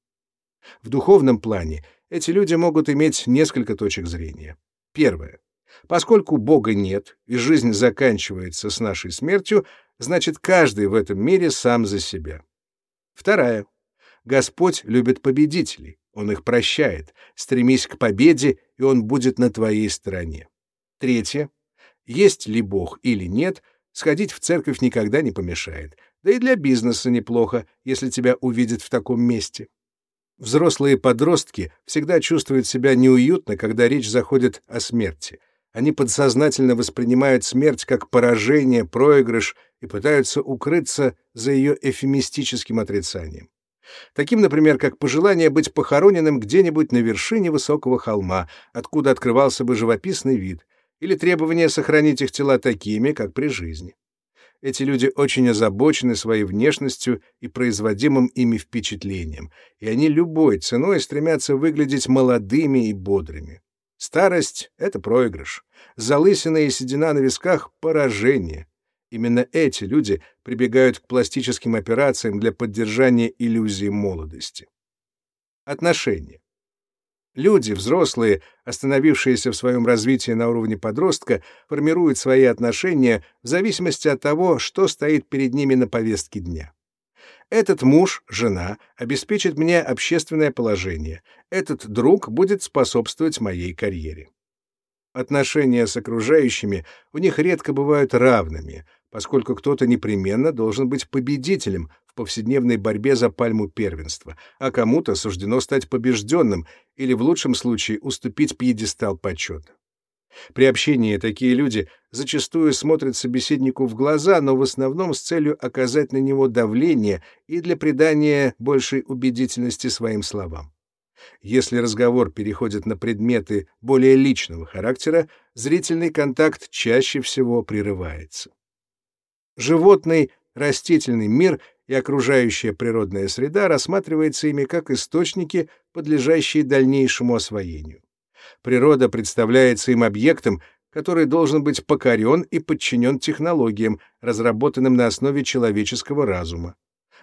В духовном плане эти люди могут иметь несколько точек зрения. Первое. Поскольку Бога нет и жизнь заканчивается с нашей смертью, значит, каждый в этом мире сам за себя. Вторая. Господь любит победителей, Он их прощает. Стремись к победе, и Он будет на твоей стороне. Третье. Есть ли Бог или нет, сходить в церковь никогда не помешает. Да и для бизнеса неплохо, если тебя увидят в таком месте. Взрослые подростки всегда чувствуют себя неуютно, когда речь заходит о смерти — они подсознательно воспринимают смерть как поражение, проигрыш и пытаются укрыться за ее эфемистическим отрицанием. Таким, например, как пожелание быть похороненным где-нибудь на вершине высокого холма, откуда открывался бы живописный вид, или требование сохранить их тела такими, как при жизни. Эти люди очень озабочены своей внешностью и производимым ими впечатлением, и они любой ценой стремятся выглядеть молодыми и бодрыми. Старость — это проигрыш. Залысина и седина на висках — поражение. Именно эти люди прибегают к пластическим операциям для поддержания иллюзии молодости. Отношения. Люди, взрослые, остановившиеся в своем развитии на уровне подростка, формируют свои отношения в зависимости от того, что стоит перед ними на повестке дня. Этот муж, жена, обеспечит мне общественное положение. Этот друг будет способствовать моей карьере. Отношения с окружающими у них редко бывают равными, поскольку кто-то непременно должен быть победителем в повседневной борьбе за пальму первенства, а кому-то суждено стать побежденным или, в лучшем случае, уступить пьедестал почета. При общении такие люди зачастую смотрят собеседнику в глаза, но в основном с целью оказать на него давление и для придания большей убедительности своим словам. Если разговор переходит на предметы более личного характера, зрительный контакт чаще всего прерывается. Животный, растительный мир и окружающая природная среда рассматривается ими как источники, подлежащие дальнейшему освоению. Природа представляется им объектом, который должен быть покорен и подчинен технологиям, разработанным на основе человеческого разума.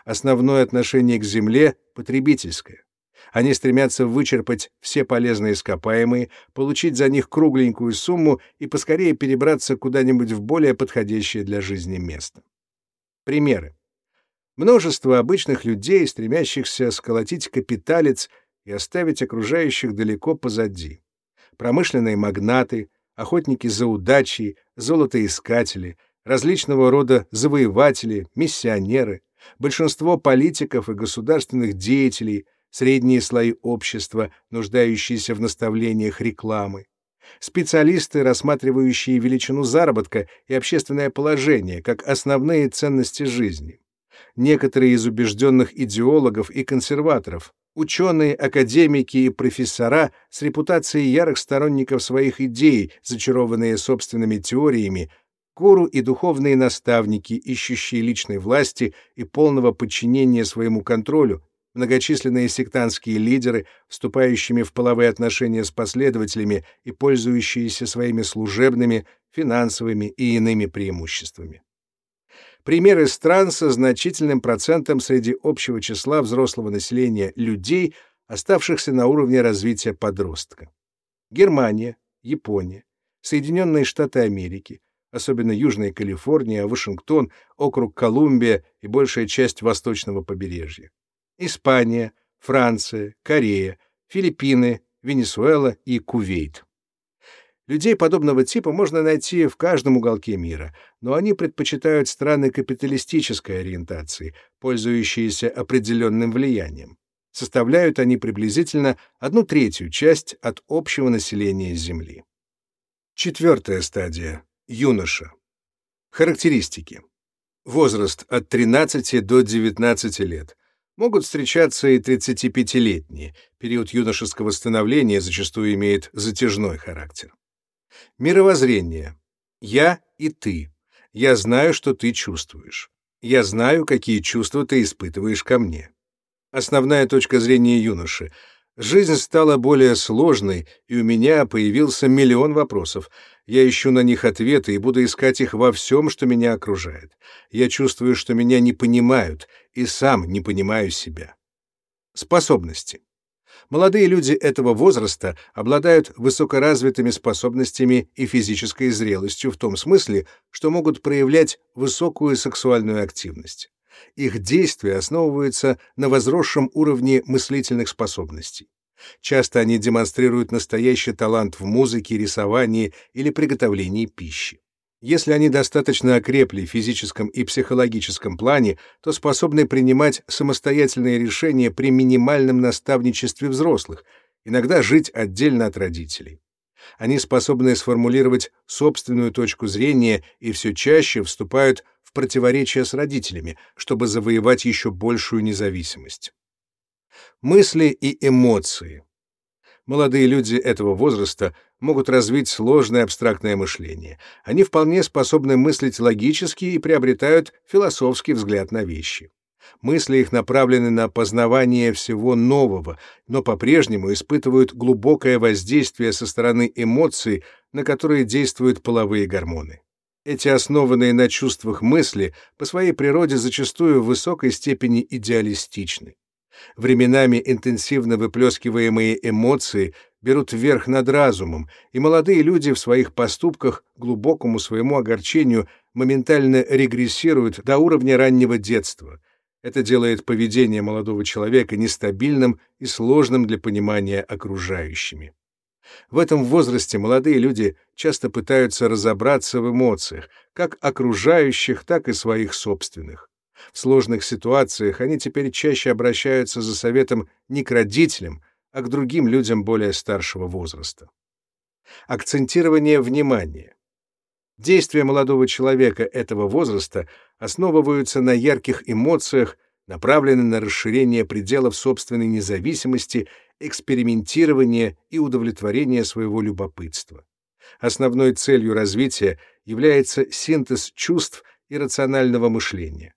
Основное отношение к Земле — потребительское. Они стремятся вычерпать все полезные ископаемые, получить за них кругленькую сумму и поскорее перебраться куда-нибудь в более подходящее для жизни место. Примеры. Множество обычных людей, стремящихся сколотить капиталец и оставить окружающих далеко позади. Промышленные магнаты, охотники за удачей, золотоискатели, различного рода завоеватели, миссионеры, большинство политиков и государственных деятелей — средние слои общества, нуждающиеся в наставлениях рекламы, специалисты, рассматривающие величину заработка и общественное положение как основные ценности жизни, некоторые из убежденных идеологов и консерваторов, ученые, академики и профессора с репутацией ярых сторонников своих идей, зачарованные собственными теориями, гуру и духовные наставники, ищущие личной власти и полного подчинения своему контролю, многочисленные сектантские лидеры, вступающими в половые отношения с последователями и пользующиеся своими служебными, финансовыми и иными преимуществами. Примеры стран со значительным процентом среди общего числа взрослого населения людей, оставшихся на уровне развития подростка. Германия, Япония, Соединенные Штаты Америки, особенно Южная Калифорния, Вашингтон, округ Колумбия и большая часть восточного побережья. Испания, Франция, Корея, Филиппины, Венесуэла и Кувейт. Людей подобного типа можно найти в каждом уголке мира, но они предпочитают страны капиталистической ориентации, пользующиеся определенным влиянием. Составляют они приблизительно одну третью часть от общего населения Земли. Четвертая стадия. Юноша. Характеристики. Возраст от 13 до 19 лет. Могут встречаться и 35-летние. Период юношеского становления зачастую имеет затяжной характер. Мировоззрение. Я и ты. Я знаю, что ты чувствуешь. Я знаю, какие чувства ты испытываешь ко мне. Основная точка зрения юноши. Жизнь стала более сложной, и у меня появился миллион вопросов. Я ищу на них ответы и буду искать их во всем, что меня окружает. Я чувствую, что меня не понимают, и сам не понимаю себя. Способности. Молодые люди этого возраста обладают высокоразвитыми способностями и физической зрелостью в том смысле, что могут проявлять высокую сексуальную активность. Их действия основываются на возросшем уровне мыслительных способностей. Часто они демонстрируют настоящий талант в музыке, рисовании или приготовлении пищи. Если они достаточно окрепли в физическом и психологическом плане, то способны принимать самостоятельные решения при минимальном наставничестве взрослых, иногда жить отдельно от родителей. Они способны сформулировать собственную точку зрения и все чаще вступают в противоречие с родителями, чтобы завоевать еще большую независимость. Мысли и эмоции. Молодые люди этого возраста могут развить сложное абстрактное мышление. Они вполне способны мыслить логически и приобретают философский взгляд на вещи. Мысли их направлены на познавание всего нового, но по-прежнему испытывают глубокое воздействие со стороны эмоций, на которые действуют половые гормоны. Эти основанные на чувствах мысли по своей природе зачастую в высокой степени идеалистичны. Временами интенсивно выплескиваемые эмоции берут верх над разумом, и молодые люди в своих поступках глубокому своему огорчению моментально регрессируют до уровня раннего детства. Это делает поведение молодого человека нестабильным и сложным для понимания окружающими. В этом возрасте молодые люди часто пытаются разобраться в эмоциях, как окружающих, так и своих собственных. В сложных ситуациях они теперь чаще обращаются за советом не к родителям, а к другим людям более старшего возраста. Акцентирование внимания. Действия молодого человека этого возраста основываются на ярких эмоциях, направлены на расширение пределов собственной независимости, экспериментирование и удовлетворение своего любопытства. Основной целью развития является синтез чувств и рационального мышления.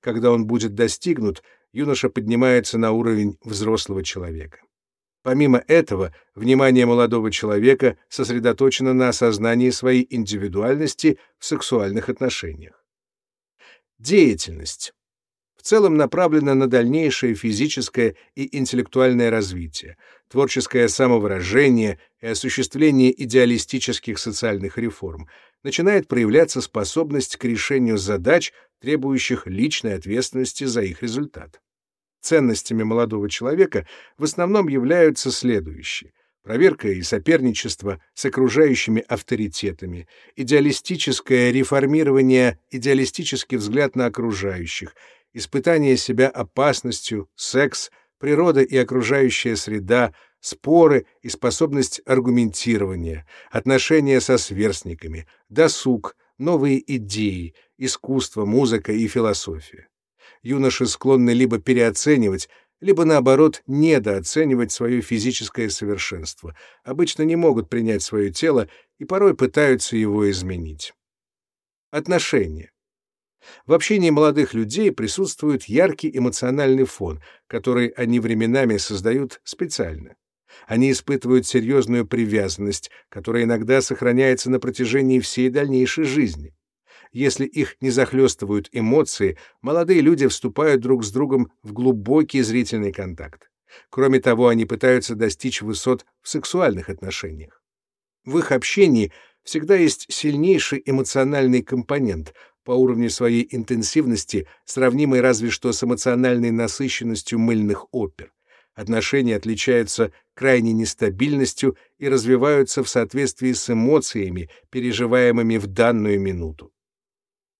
Когда он будет достигнут, юноша поднимается на уровень взрослого человека. Помимо этого, внимание молодого человека сосредоточено на осознании своей индивидуальности в сексуальных отношениях. Деятельность в целом направлена на дальнейшее физическое и интеллектуальное развитие, творческое самовыражение и осуществление идеалистических социальных реформ, начинает проявляться способность к решению задач, требующих личной ответственности за их результат. Ценностями молодого человека в основном являются следующие — проверка и соперничество с окружающими авторитетами, идеалистическое реформирование, идеалистический взгляд на окружающих, испытание себя опасностью, секс, природа и окружающая среда, споры и способность аргументирования, отношения со сверстниками, досуг, новые идеи, искусство, музыка и философия. Юноши склонны либо переоценивать, либо, наоборот, недооценивать свое физическое совершенство, обычно не могут принять свое тело и порой пытаются его изменить. Отношения. В общении молодых людей присутствует яркий эмоциональный фон, который они временами создают специально. Они испытывают серьезную привязанность, которая иногда сохраняется на протяжении всей дальнейшей жизни. Если их не захлестывают эмоции, молодые люди вступают друг с другом в глубокий зрительный контакт. Кроме того, они пытаются достичь высот в сексуальных отношениях. В их общении всегда есть сильнейший эмоциональный компонент, по уровню своей интенсивности, сравнимый разве что с эмоциональной насыщенностью мыльных опер. Отношения отличаются крайней нестабильностью и развиваются в соответствии с эмоциями, переживаемыми в данную минуту.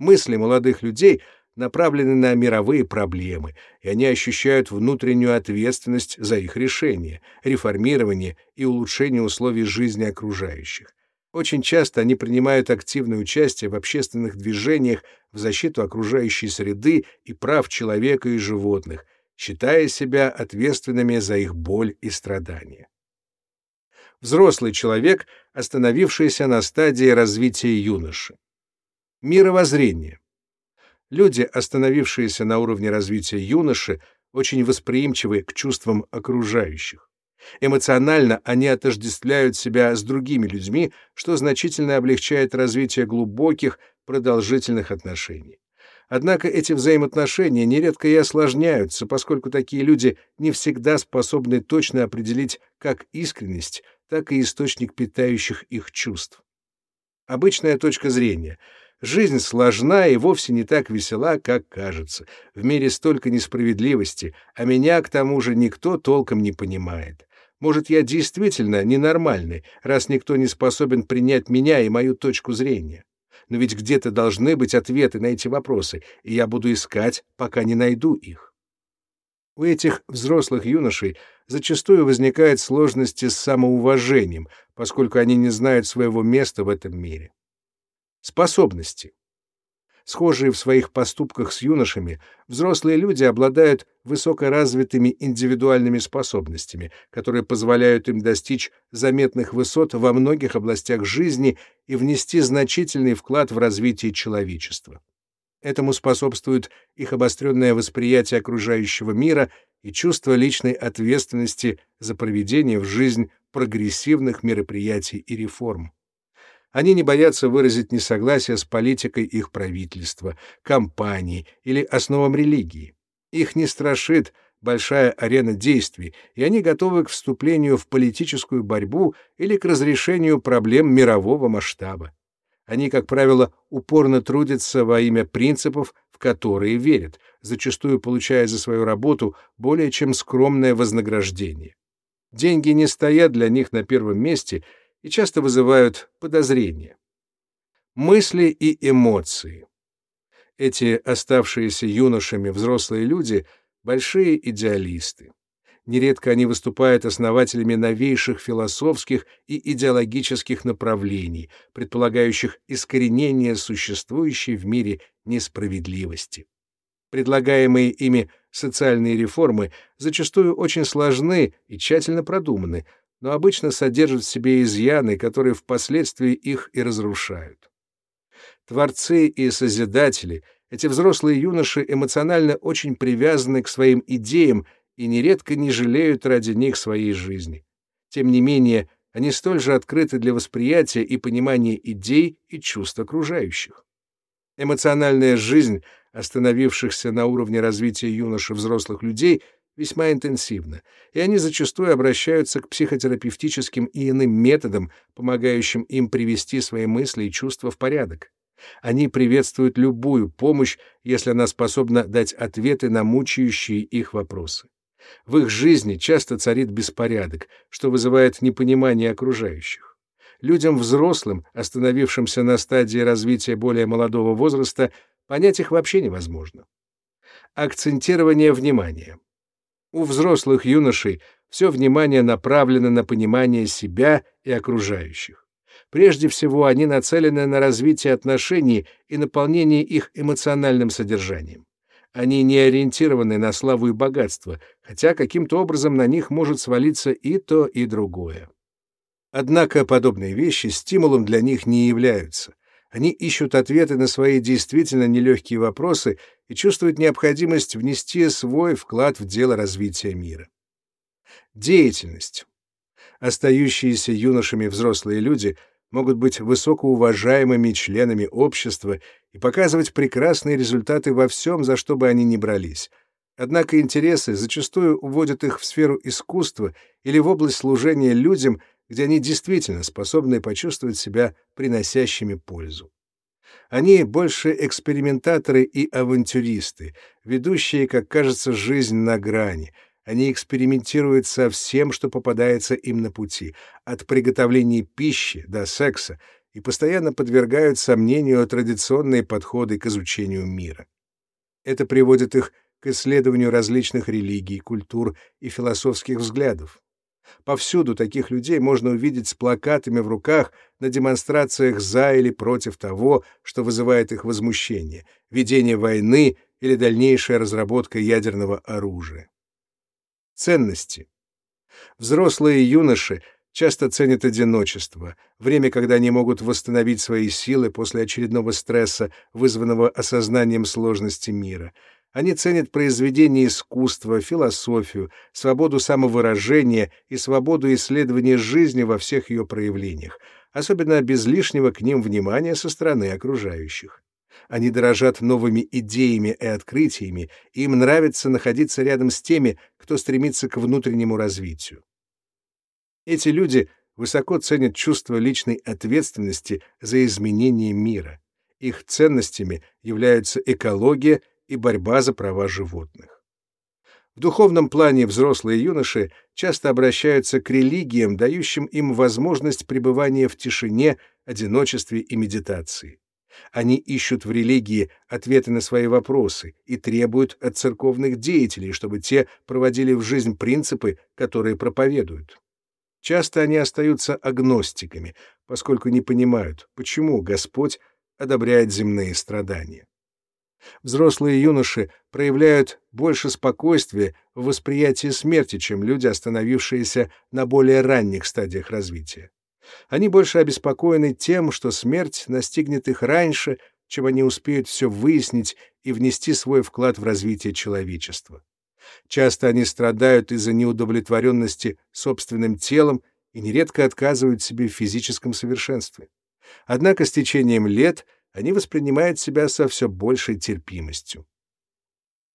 Мысли молодых людей направлены на мировые проблемы, и они ощущают внутреннюю ответственность за их решение, реформирование и улучшение условий жизни окружающих. Очень часто они принимают активное участие в общественных движениях в защиту окружающей среды и прав человека и животных, считая себя ответственными за их боль и страдания. Взрослый человек, остановившийся на стадии развития юноши. Мировоззрение. Люди, остановившиеся на уровне развития юноши, очень восприимчивы к чувствам окружающих. Эмоционально они отождествляют себя с другими людьми, что значительно облегчает развитие глубоких, продолжительных отношений. Однако эти взаимоотношения нередко и осложняются, поскольку такие люди не всегда способны точно определить как искренность, так и источник питающих их чувств. Обычная точка зрения. Жизнь сложна и вовсе не так весела, как кажется. В мире столько несправедливости, а меня, к тому же, никто толком не понимает. Может, я действительно ненормальный, раз никто не способен принять меня и мою точку зрения но ведь где-то должны быть ответы на эти вопросы, и я буду искать, пока не найду их. У этих взрослых юношей зачастую возникают сложности с самоуважением, поскольку они не знают своего места в этом мире. Способности. Схожие в своих поступках с юношами, взрослые люди обладают высокоразвитыми индивидуальными способностями, которые позволяют им достичь заметных высот во многих областях жизни и внести значительный вклад в развитие человечества. Этому способствует их обостренное восприятие окружающего мира и чувство личной ответственности за проведение в жизнь прогрессивных мероприятий и реформ. Они не боятся выразить несогласие с политикой их правительства, компаний или основам религии. Их не страшит большая арена действий, и они готовы к вступлению в политическую борьбу или к разрешению проблем мирового масштаба. Они, как правило, упорно трудятся во имя принципов, в которые верят, зачастую получая за свою работу более чем скромное вознаграждение. Деньги не стоят для них на первом месте — и часто вызывают подозрения. Мысли и эмоции. Эти оставшиеся юношами взрослые люди — большие идеалисты. Нередко они выступают основателями новейших философских и идеологических направлений, предполагающих искоренение существующей в мире несправедливости. Предлагаемые ими социальные реформы зачастую очень сложны и тщательно продуманы, но обычно содержат в себе изъяны, которые впоследствии их и разрушают. Творцы и созидатели, эти взрослые юноши эмоционально очень привязаны к своим идеям и нередко не жалеют ради них своей жизни. Тем не менее, они столь же открыты для восприятия и понимания идей и чувств окружающих. Эмоциональная жизнь остановившихся на уровне развития юноши взрослых людей весьма интенсивно, и они зачастую обращаются к психотерапевтическим и иным методам, помогающим им привести свои мысли и чувства в порядок. Они приветствуют любую помощь, если она способна дать ответы на мучающие их вопросы. В их жизни часто царит беспорядок, что вызывает непонимание окружающих. Людям взрослым, остановившимся на стадии развития более молодого возраста, понять их вообще невозможно. Акцентирование внимания. У взрослых юношей все внимание направлено на понимание себя и окружающих. Прежде всего, они нацелены на развитие отношений и наполнение их эмоциональным содержанием. Они не ориентированы на славу и богатство, хотя каким-то образом на них может свалиться и то, и другое. Однако подобные вещи стимулом для них не являются. Они ищут ответы на свои действительно нелегкие вопросы и чувствуют необходимость внести свой вклад в дело развития мира. Деятельность. Остающиеся юношами взрослые люди могут быть высокоуважаемыми членами общества и показывать прекрасные результаты во всем, за что бы они ни брались. Однако интересы зачастую уводят их в сферу искусства или в область служения людям — где они действительно способны почувствовать себя приносящими пользу. Они больше экспериментаторы и авантюристы, ведущие, как кажется, жизнь на грани. Они экспериментируют со всем, что попадается им на пути, от приготовления пищи до секса, и постоянно подвергают сомнению традиционные подходы к изучению мира. Это приводит их к исследованию различных религий, культур и философских взглядов. Повсюду таких людей можно увидеть с плакатами в руках на демонстрациях за или против того, что вызывает их возмущение — ведение войны или дальнейшая разработка ядерного оружия. Ценности. Взрослые юноши часто ценят одиночество, время, когда они могут восстановить свои силы после очередного стресса, вызванного осознанием сложности мира — они ценят произведения искусства, философию, свободу самовыражения и свободу исследования жизни во всех ее проявлениях, особенно без лишнего к ним внимания со стороны окружающих. Они дорожат новыми идеями и открытиями, и им нравится находиться рядом с теми, кто стремится к внутреннему развитию. Эти люди высоко ценят чувство личной ответственности за изменение мира. Их ценностями являются экология — и борьба за права животных. В духовном плане взрослые юноши часто обращаются к религиям, дающим им возможность пребывания в тишине, одиночестве и медитации. Они ищут в религии ответы на свои вопросы и требуют от церковных деятелей, чтобы те проводили в жизнь принципы, которые проповедуют. Часто они остаются агностиками, поскольку не понимают, почему Господь одобряет земные страдания. Взрослые юноши проявляют больше спокойствия в восприятии смерти, чем люди, остановившиеся на более ранних стадиях развития. Они больше обеспокоены тем, что смерть настигнет их раньше, чем они успеют все выяснить и внести свой вклад в развитие человечества. Часто они страдают из-за неудовлетворенности собственным телом и нередко отказывают себе в физическом совершенстве. Однако с течением лет они воспринимают себя со все большей терпимостью.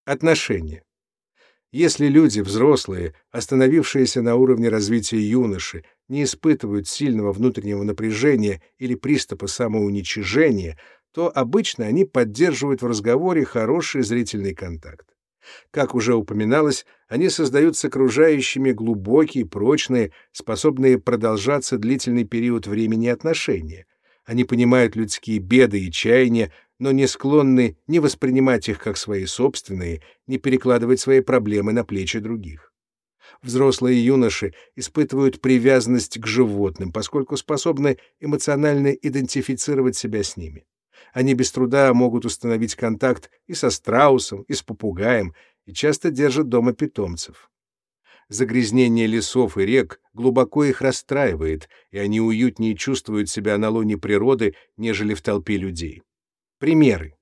Отношения. Если люди, взрослые, остановившиеся на уровне развития юноши, не испытывают сильного внутреннего напряжения или приступа самоуничижения, то обычно они поддерживают в разговоре хороший зрительный контакт. Как уже упоминалось, они создают с окружающими глубокие, прочные, способные продолжаться длительный период времени отношения. Они понимают людские беды и чаяния, но не склонны ни воспринимать их как свои собственные, ни перекладывать свои проблемы на плечи других. Взрослые юноши испытывают привязанность к животным, поскольку способны эмоционально идентифицировать себя с ними. Они без труда могут установить контакт и со страусом, и с попугаем, и часто держат дома питомцев. Загрязнение лесов и рек глубоко их расстраивает, и они уютнее чувствуют себя на лоне природы, нежели в толпе людей. Примеры.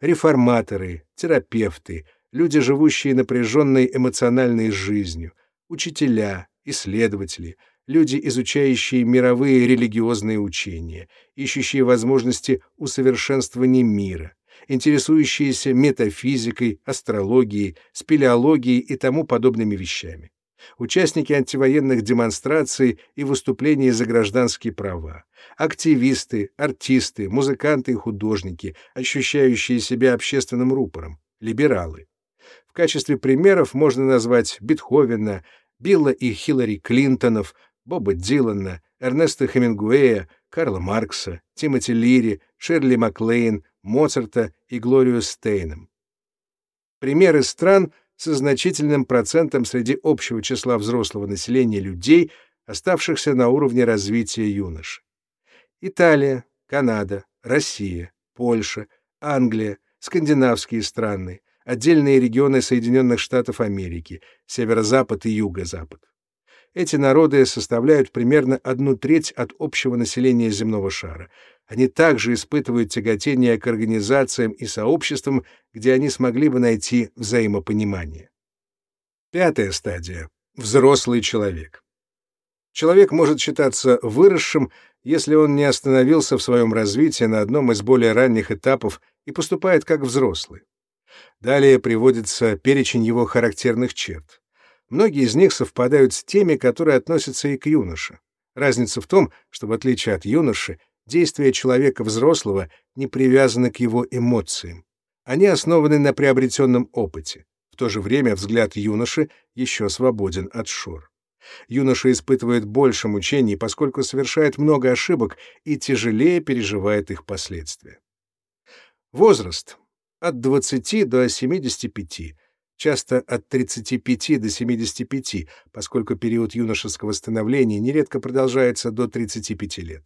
Реформаторы, терапевты, люди, живущие напряженной эмоциональной жизнью, учителя, исследователи — люди, изучающие мировые религиозные учения, ищущие возможности усовершенствования мира, интересующиеся метафизикой, астрологией, спелеологией и тому подобными вещами, участники антивоенных демонстраций и выступлений за гражданские права, активисты, артисты, музыканты и художники, ощущающие себя общественным рупором, либералы. В качестве примеров можно назвать Бетховена, Билла и Хиллари Клинтонов, Боба Дилана, Эрнеста Хемингуэя, Карла Маркса, Тимоти Лири, Шерли Маклейн, Моцарта и Глорию Стейном. Примеры стран со значительным процентом среди общего числа взрослого населения людей, оставшихся на уровне развития юнош. Италия, Канада, Россия, Польша, Англия, скандинавские страны, отдельные регионы Соединенных Штатов Америки, северо-запад и юго-запад. Эти народы составляют примерно одну треть от общего населения земного шара. Они также испытывают тяготение к организациям и сообществам, где они смогли бы найти взаимопонимание. Пятая стадия — взрослый человек. Человек может считаться выросшим, если он не остановился в своем развитии на одном из более ранних этапов и поступает как взрослый. Далее приводится перечень его характерных черт. Многие из них совпадают с теми, которые относятся и к юноше. Разница в том, что, в отличие от юноши, действия человека взрослого не привязаны к его эмоциям. Они основаны на приобретенном опыте. В то же время взгляд юноши еще свободен от шор. Юноша испытывает больше мучений, поскольку совершает много ошибок и тяжелее переживает их последствия. Возраст от 20 до 75 часто от 35 до 75, поскольку период юношеского становления нередко продолжается до 35 лет.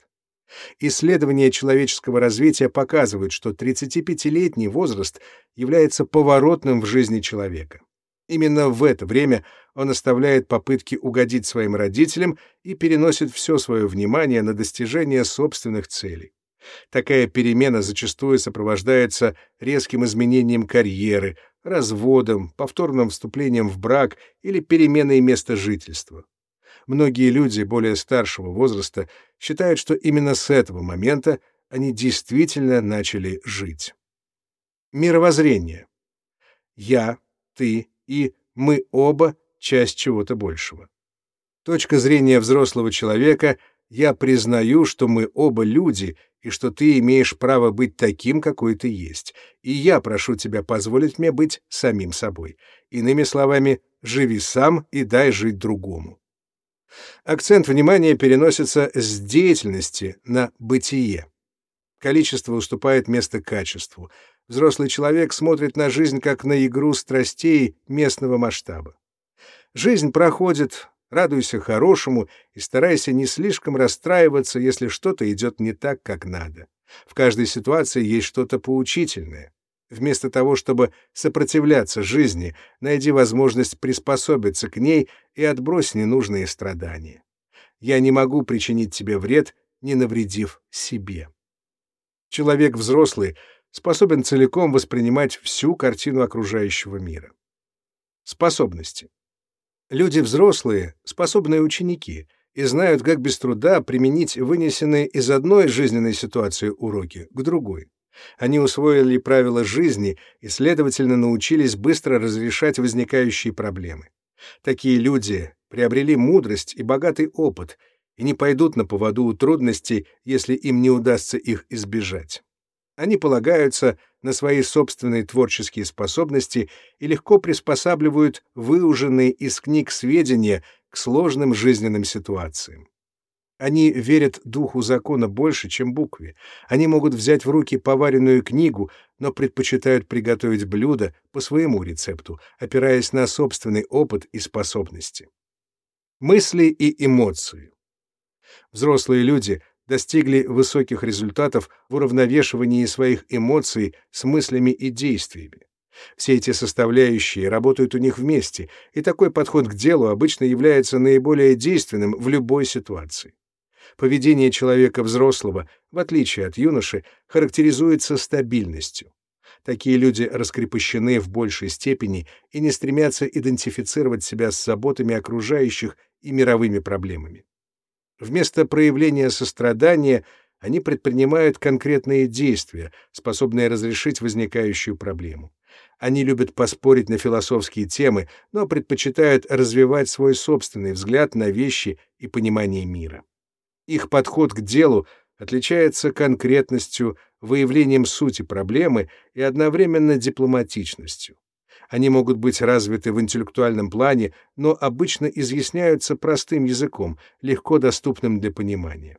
Исследования человеческого развития показывают, что 35-летний возраст является поворотным в жизни человека. Именно в это время он оставляет попытки угодить своим родителям и переносит все свое внимание на достижение собственных целей. Такая перемена зачастую сопровождается резким изменением карьеры, разводом, повторным вступлением в брак или переменой места жительства. Многие люди более старшего возраста считают, что именно с этого момента они действительно начали жить. Мировоззрение. Я, ты и мы оба — часть чего-то большего. Точка зрения взрослого человека — я признаю, что мы оба люди и что ты имеешь право быть таким, какой ты есть, и я прошу тебя позволить мне быть самим собой. Иными словами, живи сам и дай жить другому. Акцент внимания переносится с деятельности на бытие. Количество уступает место качеству. Взрослый человек смотрит на жизнь как на игру страстей местного масштаба. Жизнь проходит, Радуйся хорошему и старайся не слишком расстраиваться, если что-то идет не так, как надо. В каждой ситуации есть что-то поучительное. Вместо того, чтобы сопротивляться жизни, найди возможность приспособиться к ней и отбрось ненужные страдания. Я не могу причинить тебе вред, не навредив себе. Человек взрослый способен целиком воспринимать всю картину окружающего мира. Способности. Люди взрослые — способные ученики и знают, как без труда применить вынесенные из одной жизненной ситуации уроки к другой. Они усвоили правила жизни и, следовательно, научились быстро разрешать возникающие проблемы. Такие люди приобрели мудрость и богатый опыт и не пойдут на поводу у трудностей, если им не удастся их избежать. Они полагаются на свои собственные творческие способности и легко приспосабливают выуженные из книг сведения к сложным жизненным ситуациям. Они верят духу закона больше, чем букве. Они могут взять в руки поваренную книгу, но предпочитают приготовить блюдо по своему рецепту, опираясь на собственный опыт и способности. Мысли и эмоции. Взрослые люди достигли высоких результатов в уравновешивании своих эмоций с мыслями и действиями. Все эти составляющие работают у них вместе, и такой подход к делу обычно является наиболее действенным в любой ситуации. Поведение человека взрослого, в отличие от юноши, характеризуется стабильностью. Такие люди раскрепощены в большей степени и не стремятся идентифицировать себя с заботами окружающих и мировыми проблемами. Вместо проявления сострадания они предпринимают конкретные действия, способные разрешить возникающую проблему. Они любят поспорить на философские темы, но предпочитают развивать свой собственный взгляд на вещи и понимание мира. Их подход к делу отличается конкретностью, выявлением сути проблемы и одновременно дипломатичностью. Они могут быть развиты в интеллектуальном плане, но обычно изъясняются простым языком, легко доступным для понимания.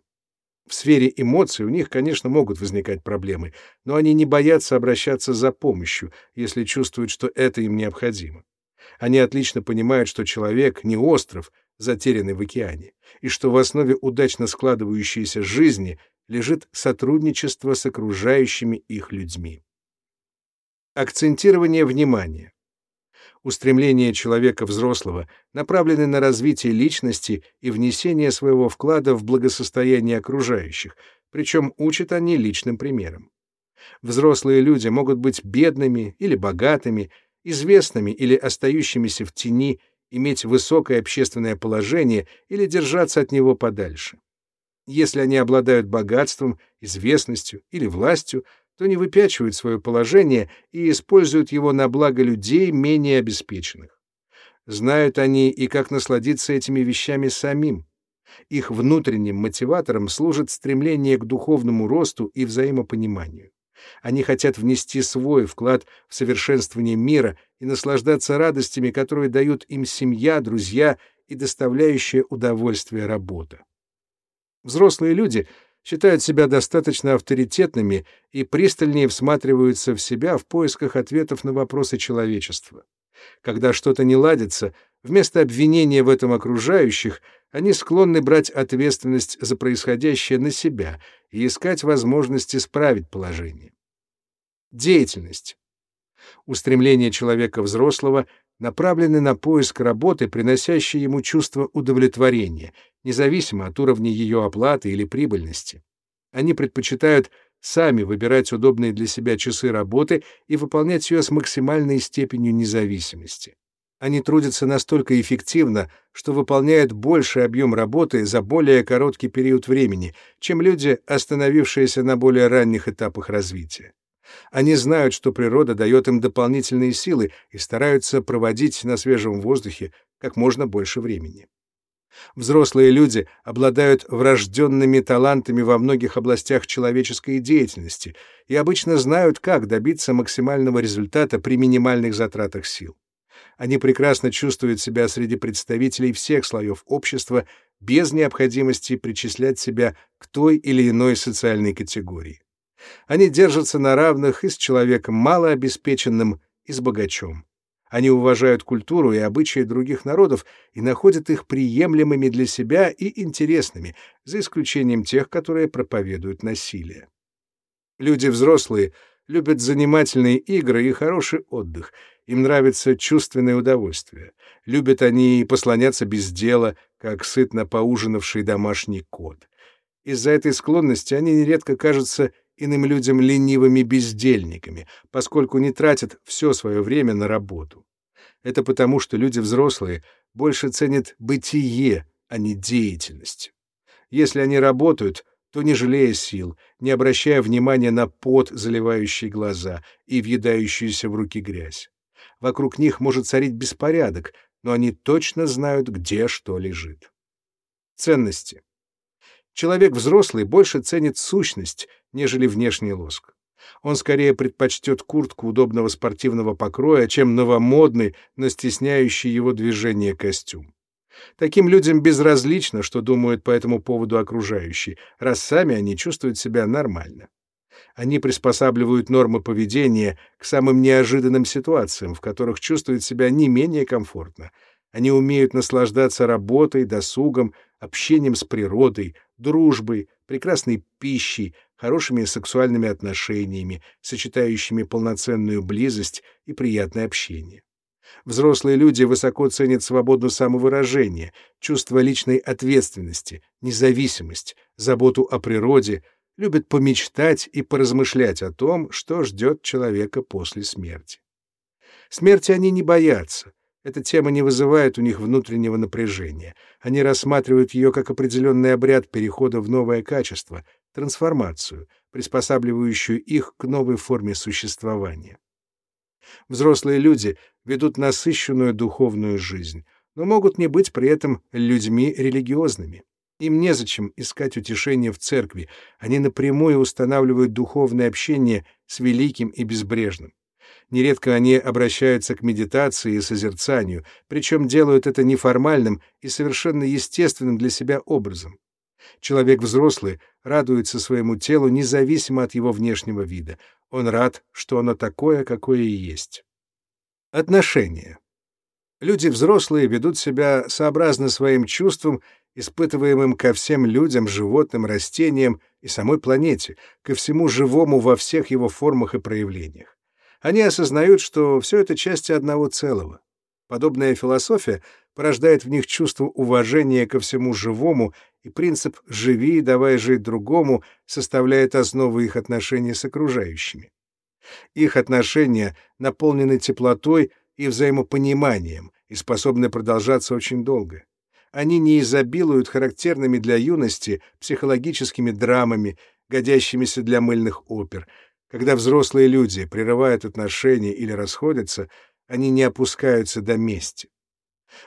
В сфере эмоций у них, конечно, могут возникать проблемы, но они не боятся обращаться за помощью, если чувствуют, что это им необходимо. Они отлично понимают, что человек не остров, затерянный в океане, и что в основе удачно складывающейся жизни лежит сотрудничество с окружающими их людьми. Акцентирование внимания. Устремления человека взрослого направлены на развитие личности и внесение своего вклада в благосостояние окружающих, причем учат они личным примером. Взрослые люди могут быть бедными или богатыми, известными или остающимися в тени, иметь высокое общественное положение или держаться от него подальше. Если они обладают богатством, известностью или властью, то не выпячивают свое положение и используют его на благо людей менее обеспеченных. Знают они и как насладиться этими вещами самим. Их внутренним мотиватором служит стремление к духовному росту и взаимопониманию. Они хотят внести свой вклад в совершенствование мира и наслаждаться радостями, которые дают им семья, друзья и доставляющая удовольствие работа. Взрослые люди считают себя достаточно авторитетными и пристальнее всматриваются в себя в поисках ответов на вопросы человечества. Когда что-то не ладится, вместо обвинения в этом окружающих, они склонны брать ответственность за происходящее на себя и искать возможность исправить положение. Деятельность. Устремления человека взрослого направлены на поиск работы, приносящей ему чувство удовлетворения, независимо от уровня ее оплаты или прибыльности. Они предпочитают сами выбирать удобные для себя часы работы и выполнять ее с максимальной степенью независимости. Они трудятся настолько эффективно, что выполняют больший объем работы за более короткий период времени, чем люди, остановившиеся на более ранних этапах развития. Они знают, что природа дает им дополнительные силы и стараются проводить на свежем воздухе как можно больше времени. Взрослые люди обладают врожденными талантами во многих областях человеческой деятельности и обычно знают, как добиться максимального результата при минимальных затратах сил. Они прекрасно чувствуют себя среди представителей всех слоев общества без необходимости причислять себя к той или иной социальной категории. Они держатся на равных и с человеком малообеспеченным, и с богачом. Они уважают культуру и обычаи других народов и находят их приемлемыми для себя и интересными, за исключением тех, которые проповедуют насилие. Люди взрослые любят занимательные игры и хороший отдых. Им нравится чувственное удовольствие. Любят они послоняться без дела, как сытно поужинавший домашний кот. Из-за этой склонности они нередко кажутся иным людям ленивыми бездельниками, поскольку не тратят все свое время на работу. Это потому, что люди взрослые больше ценят бытие, а не деятельность. Если они работают, то не жалея сил, не обращая внимания на пот, заливающий глаза и въедающуюся в руки грязь. Вокруг них может царить беспорядок, но они точно знают, где что лежит. Ценности. Человек взрослый больше ценит сущность, нежели внешний лоск. Он скорее предпочтет куртку удобного спортивного покроя, чем новомодный, но стесняющий его движение костюм. Таким людям безразлично, что думают по этому поводу окружающие, раз сами они чувствуют себя нормально. Они приспосабливают нормы поведения к самым неожиданным ситуациям, в которых чувствуют себя не менее комфортно. Они умеют наслаждаться работой, досугом, общением с природой, дружбой, прекрасной пищей, хорошими сексуальными отношениями, сочетающими полноценную близость и приятное общение. Взрослые люди высоко ценят свободу самовыражения, чувство личной ответственности, независимость, заботу о природе, любят помечтать и поразмышлять о том, что ждет человека после смерти. Смерти они не боятся. Эта тема не вызывает у них внутреннего напряжения. Они рассматривают ее как определенный обряд перехода в новое качество, трансформацию, приспосабливающую их к новой форме существования. Взрослые люди ведут насыщенную духовную жизнь, но могут не быть при этом людьми религиозными. Им незачем искать утешения в церкви, они напрямую устанавливают духовное общение с великим и безбрежным. Нередко они обращаются к медитации и созерцанию, причем делают это неформальным и совершенно естественным для себя образом. Человек взрослый радуется своему телу независимо от его внешнего вида. Он рад, что оно такое, какое и есть. Отношения. Люди взрослые ведут себя сообразно своим чувствам, испытываемым ко всем людям, животным, растениям и самой планете, ко всему живому во всех его формах и проявлениях. Они осознают, что все это части одного целого. Подобная философия порождает в них чувство уважения ко всему живому, и принцип «живи, давай жить другому» составляет основу их отношений с окружающими. Их отношения наполнены теплотой и взаимопониманием и способны продолжаться очень долго. Они не изобилуют характерными для юности психологическими драмами, годящимися для мыльных опер. Когда взрослые люди прерывают отношения или расходятся, они не опускаются до мести.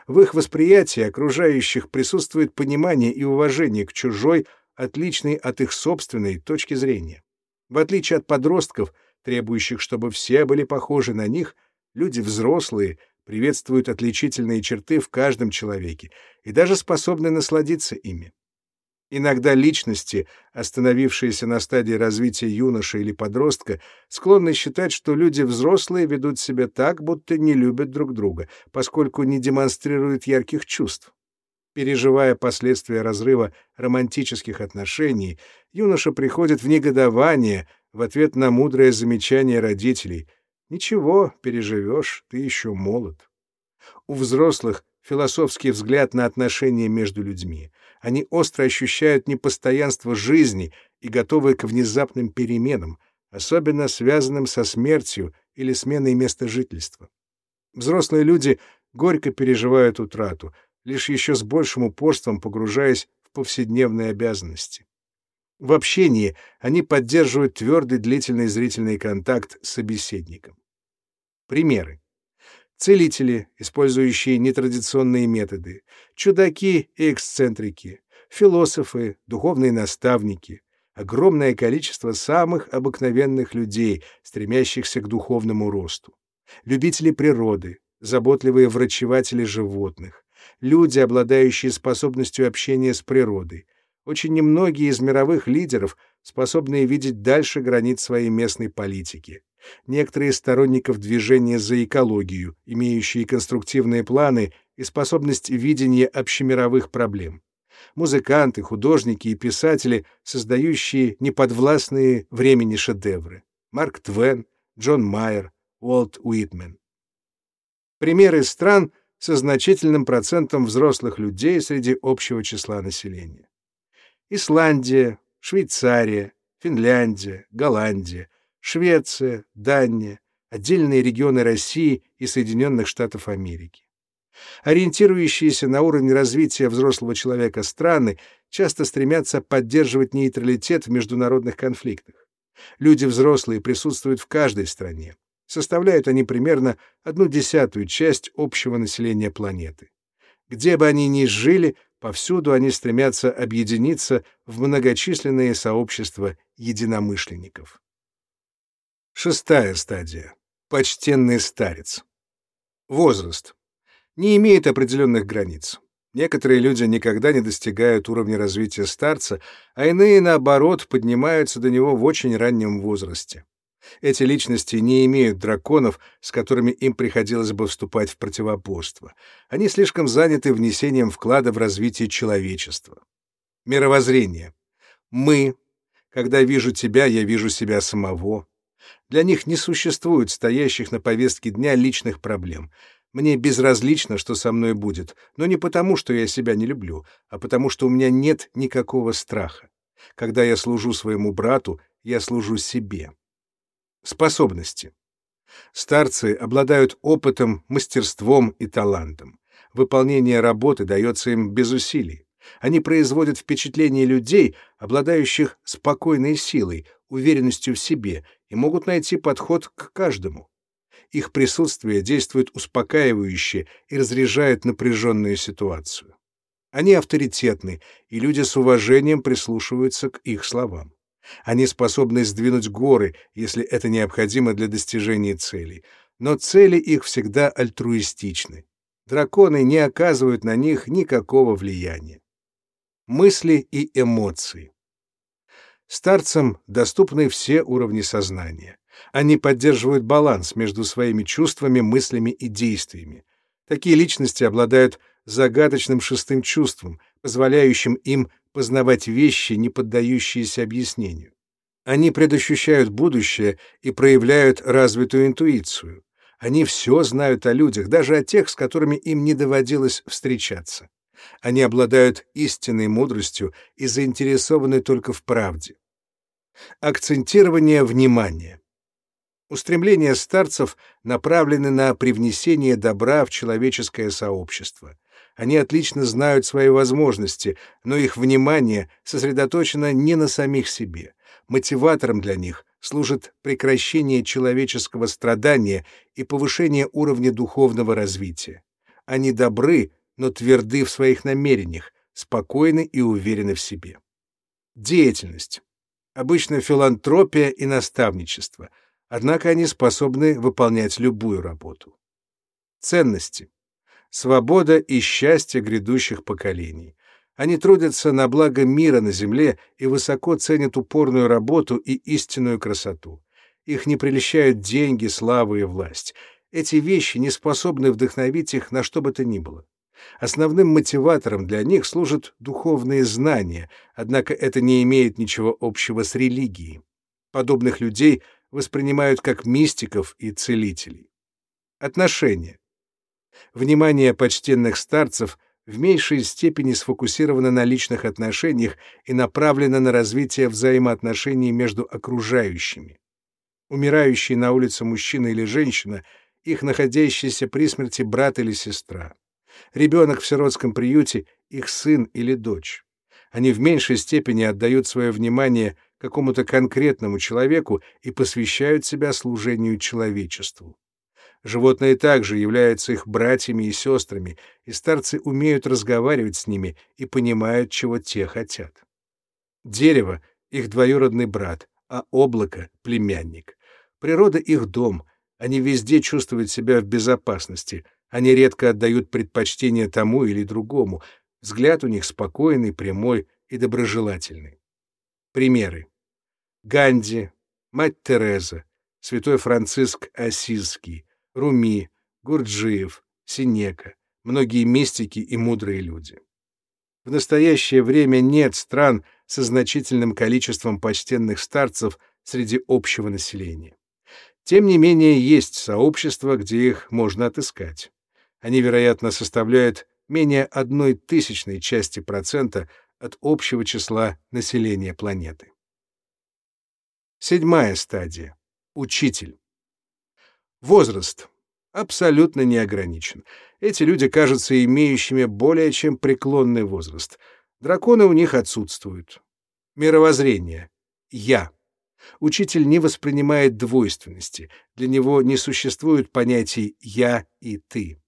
В их восприятии окружающих присутствует понимание и уважение к чужой, отличной от их собственной точки зрения. В отличие от подростков, требующих, чтобы все были похожи на них, люди взрослые приветствуют отличительные черты в каждом человеке и даже способны насладиться ими. Иногда личности, остановившиеся на стадии развития юноши или подростка, склонны считать, что люди взрослые ведут себя так, будто не любят друг друга, поскольку не демонстрируют ярких чувств. Переживая последствия разрыва романтических отношений, юноша приходит в негодование в ответ на мудрое замечание родителей. «Ничего, переживешь, ты еще молод». У взрослых философский взгляд на отношения между людьми. Они остро ощущают непостоянство жизни и готовы к внезапным переменам, особенно связанным со смертью или сменой места жительства. Взрослые люди горько переживают утрату, лишь еще с большим упорством погружаясь в повседневные обязанности. В общении они поддерживают твердый длительный зрительный контакт с собеседником. Примеры целители, использующие нетрадиционные методы, чудаки и эксцентрики, философы, духовные наставники, огромное количество самых обыкновенных людей, стремящихся к духовному росту, любители природы, заботливые врачеватели животных, люди, обладающие способностью общения с природой, очень немногие из мировых лидеров, способные видеть дальше границ своей местной политики, некоторые сторонников движения за экологию, имеющие конструктивные планы и способность видения общемировых проблем. Музыканты, художники и писатели, создающие неподвластные времени шедевры. Марк Твен, Джон Майер, Уолт Уитмен. Примеры стран со значительным процентом взрослых людей среди общего числа населения. Исландия, Швейцария, Финляндия, Голландия, Швеция, Дания, отдельные регионы России и Соединенных Штатов Америки. Ориентирующиеся на уровень развития взрослого человека страны часто стремятся поддерживать нейтралитет в международных конфликтах. Люди взрослые присутствуют в каждой стране. Составляют они примерно одну десятую часть общего населения планеты. Где бы они ни жили, повсюду они стремятся объединиться в многочисленные сообщества единомышленников. Шестая стадия. Почтенный старец. Возраст. Не имеет определенных границ. Некоторые люди никогда не достигают уровня развития старца, а иные, наоборот, поднимаются до него в очень раннем возрасте. Эти личности не имеют драконов, с которыми им приходилось бы вступать в противоборство. Они слишком заняты внесением вклада в развитие человечества. Мировоззрение. Мы. Когда вижу тебя, я вижу себя самого. Для них не существует стоящих на повестке дня личных проблем. Мне безразлично, что со мной будет, но не потому, что я себя не люблю, а потому, что у меня нет никакого страха. Когда я служу своему брату, я служу себе. Способности. Старцы обладают опытом, мастерством и талантом. Выполнение работы дается им без усилий. Они производят впечатление людей, обладающих спокойной силой, уверенностью в себе, и могут найти подход к каждому. Их присутствие действует успокаивающе и разряжает напряженную ситуацию. Они авторитетны, и люди с уважением прислушиваются к их словам. Они способны сдвинуть горы, если это необходимо для достижения целей, но цели их всегда альтруистичны. Драконы не оказывают на них никакого влияния. Мысли и эмоции. Старцам доступны все уровни сознания. Они поддерживают баланс между своими чувствами, мыслями и действиями. Такие личности обладают загадочным шестым чувством, позволяющим им познавать вещи, не поддающиеся объяснению. Они предощущают будущее и проявляют развитую интуицию. Они все знают о людях, даже о тех, с которыми им не доводилось встречаться. Они обладают истинной мудростью и заинтересованы только в правде. Акцентирование внимания. Устремления старцев направлены на привнесение добра в человеческое сообщество. Они отлично знают свои возможности, но их внимание сосредоточено не на самих себе. Мотиватором для них служит прекращение человеческого страдания и повышение уровня духовного развития. Они добры, но тверды в своих намерениях, спокойны и уверены в себе. Деятельность. Обычно филантропия и наставничество, однако они способны выполнять любую работу. Ценности. Свобода и счастье грядущих поколений. Они трудятся на благо мира на земле и высоко ценят упорную работу и истинную красоту. Их не прельщают деньги, слава и власть. Эти вещи не способны вдохновить их на что бы то ни было. Основным мотиватором для них служат духовные знания, однако это не имеет ничего общего с религией. Подобных людей воспринимают как мистиков и целителей. Отношения. Внимание почтенных старцев в меньшей степени сфокусировано на личных отношениях и направлено на развитие взаимоотношений между окружающими. Умирающий на улице мужчина или женщина, их находящийся при смерти брат или сестра ребенок в сиротском приюте — их сын или дочь. Они в меньшей степени отдают свое внимание какому-то конкретному человеку и посвящают себя служению человечеству. Животные также являются их братьями и сестрами, и старцы умеют разговаривать с ними и понимают, чего те хотят. Дерево — их двоюродный брат, а облако — племянник. Природа — их дом, они везде чувствуют себя в безопасности — они редко отдают предпочтение тому или другому. Взгляд у них спокойный, прямой и доброжелательный. Примеры. Ганди, мать Тереза, святой Франциск Осизский, Руми, Гурджиев, Синека, многие мистики и мудрые люди. В настоящее время нет стран со значительным количеством почтенных старцев, среди общего населения. Тем не менее, есть сообщества, где их можно отыскать. Они, вероятно, составляют менее одной тысячной части процента от общего числа населения планеты. Седьмая стадия. Учитель. Возраст абсолютно не ограничен. Эти люди кажутся имеющими более чем преклонный возраст. Драконы у них отсутствуют. Мировоззрение. Я. Учитель не воспринимает двойственности. Для него не существует понятий «я» и «ты».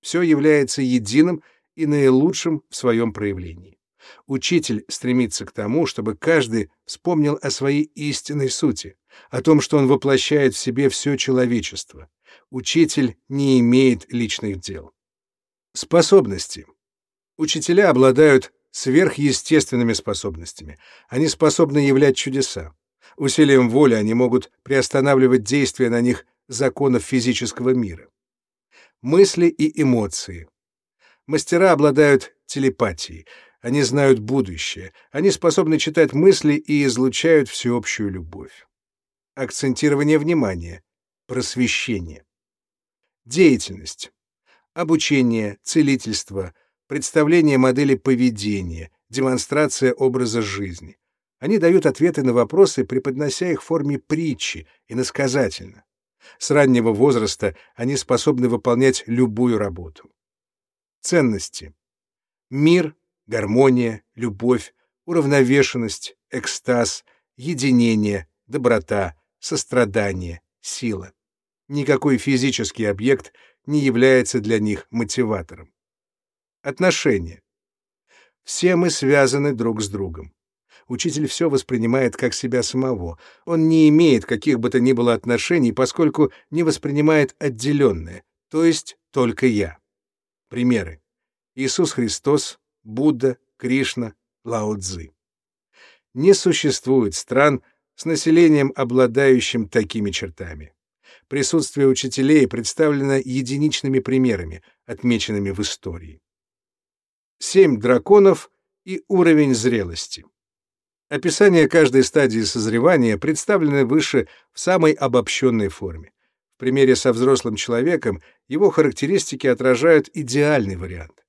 Все является единым и наилучшим в своем проявлении. Учитель стремится к тому, чтобы каждый вспомнил о своей истинной сути, о том, что он воплощает в себе все человечество. Учитель не имеет личных дел. Способности. Учителя обладают сверхъестественными способностями. Они способны являть чудеса. Усилием воли они могут приостанавливать действия на них законов физического мира. Мысли и эмоции. Мастера обладают телепатией. Они знают будущее. Они способны читать мысли и излучают всеобщую любовь. Акцентирование внимания. Просвещение. Деятельность. Обучение, целительство, представление модели поведения, демонстрация образа жизни. Они дают ответы на вопросы, преподнося их в форме притчи, иносказательно. С раннего возраста они способны выполнять любую работу. Ценности. Мир, гармония, любовь, уравновешенность, экстаз, единение, доброта, сострадание, сила. Никакой физический объект не является для них мотиватором. Отношения. Все мы связаны друг с другом. Учитель все воспринимает как себя самого. Он не имеет каких бы то ни было отношений, поскольку не воспринимает отделенное, то есть только я. Примеры. Иисус Христос, Будда, Кришна, Лао Цзы. Не существует стран с населением, обладающим такими чертами. Присутствие учителей представлено единичными примерами, отмеченными в истории. Семь драконов и уровень зрелости. Описание каждой стадии созревания представлено выше в самой обобщенной форме. В примере со взрослым человеком его характеристики отражают идеальный вариант.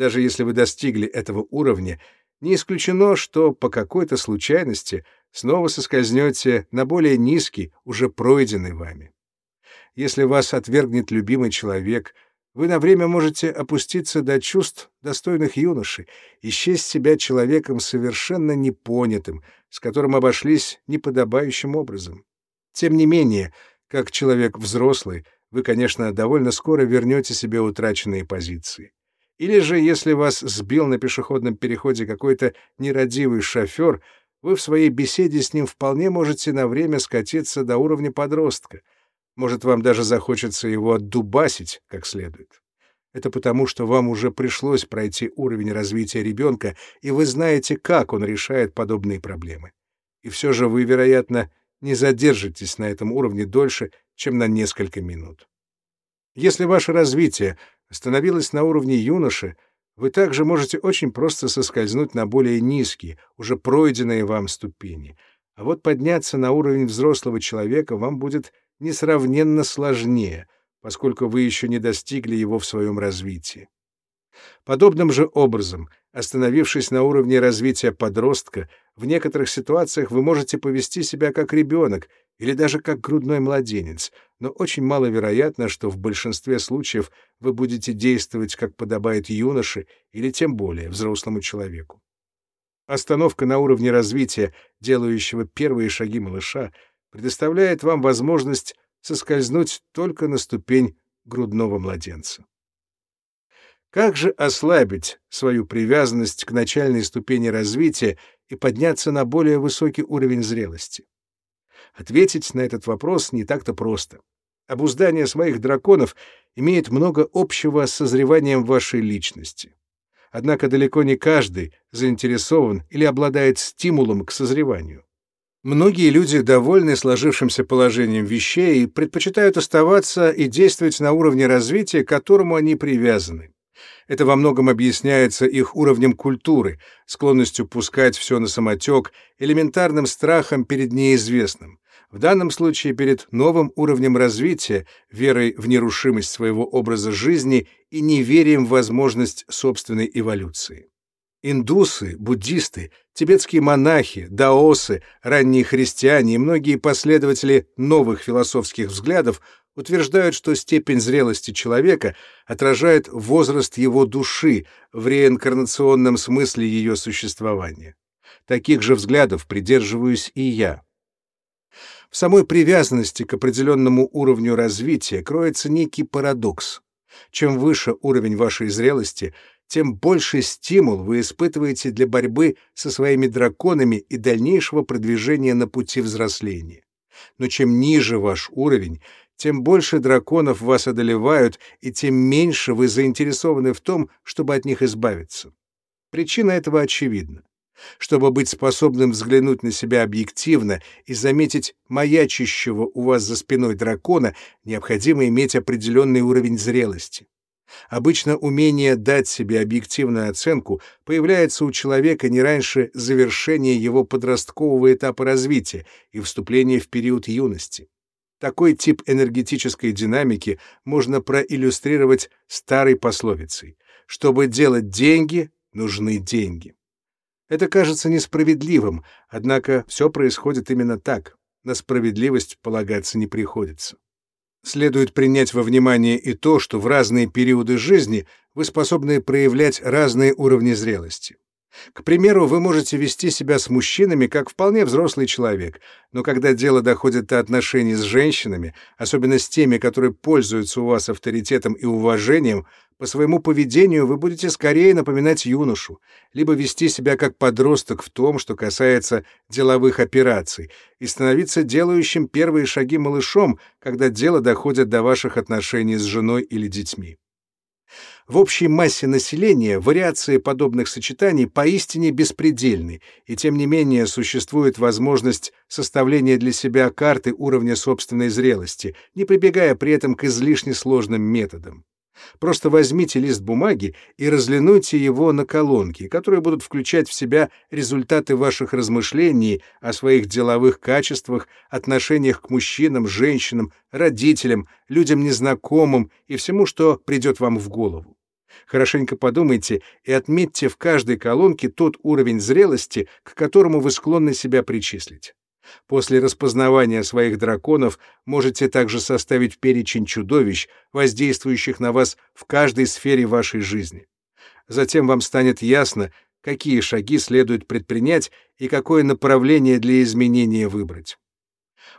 Даже если вы достигли этого уровня, не исключено, что по какой-то случайности снова соскользнете на более низкий, уже пройденный вами. Если вас отвергнет любимый человек — вы на время можете опуститься до чувств достойных юноши, исчесть себя человеком совершенно непонятым, с которым обошлись неподобающим образом. Тем не менее, как человек взрослый, вы, конечно, довольно скоро вернете себе утраченные позиции. Или же, если вас сбил на пешеходном переходе какой-то нерадивый шофер, вы в своей беседе с ним вполне можете на время скатиться до уровня подростка — может, вам даже захочется его отдубасить как следует. Это потому, что вам уже пришлось пройти уровень развития ребенка, и вы знаете, как он решает подобные проблемы. И все же вы, вероятно, не задержитесь на этом уровне дольше, чем на несколько минут. Если ваше развитие остановилось на уровне юноши, вы также можете очень просто соскользнуть на более низкие, уже пройденные вам ступени. А вот подняться на уровень взрослого человека вам будет несравненно сложнее, поскольку вы еще не достигли его в своем развитии. Подобным же образом, остановившись на уровне развития подростка, в некоторых ситуациях вы можете повести себя как ребенок или даже как грудной младенец, но очень маловероятно, что в большинстве случаев вы будете действовать как подобает юноше или тем более взрослому человеку. Остановка на уровне развития, делающего первые шаги малыша, предоставляет вам возможность соскользнуть только на ступень грудного младенца. Как же ослабить свою привязанность к начальной ступени развития и подняться на более высокий уровень зрелости? Ответить на этот вопрос не так-то просто. Обуздание своих драконов имеет много общего с созреванием вашей личности. Однако далеко не каждый заинтересован или обладает стимулом к созреванию. Многие люди довольны сложившимся положением вещей и предпочитают оставаться и действовать на уровне развития, к которому они привязаны. Это во многом объясняется их уровнем культуры, склонностью пускать все на самотек, элементарным страхом перед неизвестным. В данном случае перед новым уровнем развития, верой в нерушимость своего образа жизни и неверием в возможность собственной эволюции. Индусы, буддисты, тибетские монахи, даосы, ранние христиане и многие последователи новых философских взглядов утверждают, что степень зрелости человека отражает возраст его души в реинкарнационном смысле ее существования. Таких же взглядов придерживаюсь и я. В самой привязанности к определенному уровню развития кроется некий парадокс. Чем выше уровень вашей зрелости, тем больше стимул вы испытываете для борьбы со своими драконами и дальнейшего продвижения на пути взросления. Но чем ниже ваш уровень, тем больше драконов вас одолевают, и тем меньше вы заинтересованы в том, чтобы от них избавиться. Причина этого очевидна. Чтобы быть способным взглянуть на себя объективно и заметить маячащего у вас за спиной дракона, необходимо иметь определенный уровень зрелости. Обычно умение дать себе объективную оценку появляется у человека не раньше завершения его подросткового этапа развития и вступления в период юности. Такой тип энергетической динамики можно проиллюстрировать старой пословицей «Чтобы делать деньги, нужны деньги». Это кажется несправедливым, однако все происходит именно так. На справедливость полагаться не приходится. Следует принять во внимание и то, что в разные периоды жизни вы способны проявлять разные уровни зрелости. К примеру, вы можете вести себя с мужчинами как вполне взрослый человек, но когда дело доходит до отношений с женщинами, особенно с теми, которые пользуются у вас авторитетом и уважением, по своему поведению вы будете скорее напоминать юношу, либо вести себя как подросток в том, что касается деловых операций, и становиться делающим первые шаги малышом, когда дело доходит до ваших отношений с женой или детьми. В общей массе населения вариации подобных сочетаний поистине беспредельны, и тем не менее существует возможность составления для себя карты уровня собственной зрелости, не прибегая при этом к излишне сложным методам. Просто возьмите лист бумаги и разлинуйте его на колонки, которые будут включать в себя результаты ваших размышлений о своих деловых качествах, отношениях к мужчинам, женщинам, родителям, людям незнакомым и всему, что придет вам в голову. Хорошенько подумайте и отметьте в каждой колонке тот уровень зрелости, к которому вы склонны себя причислить. После распознавания своих драконов можете также составить перечень чудовищ, воздействующих на вас в каждой сфере вашей жизни. Затем вам станет ясно, какие шаги следует предпринять и какое направление для изменения выбрать.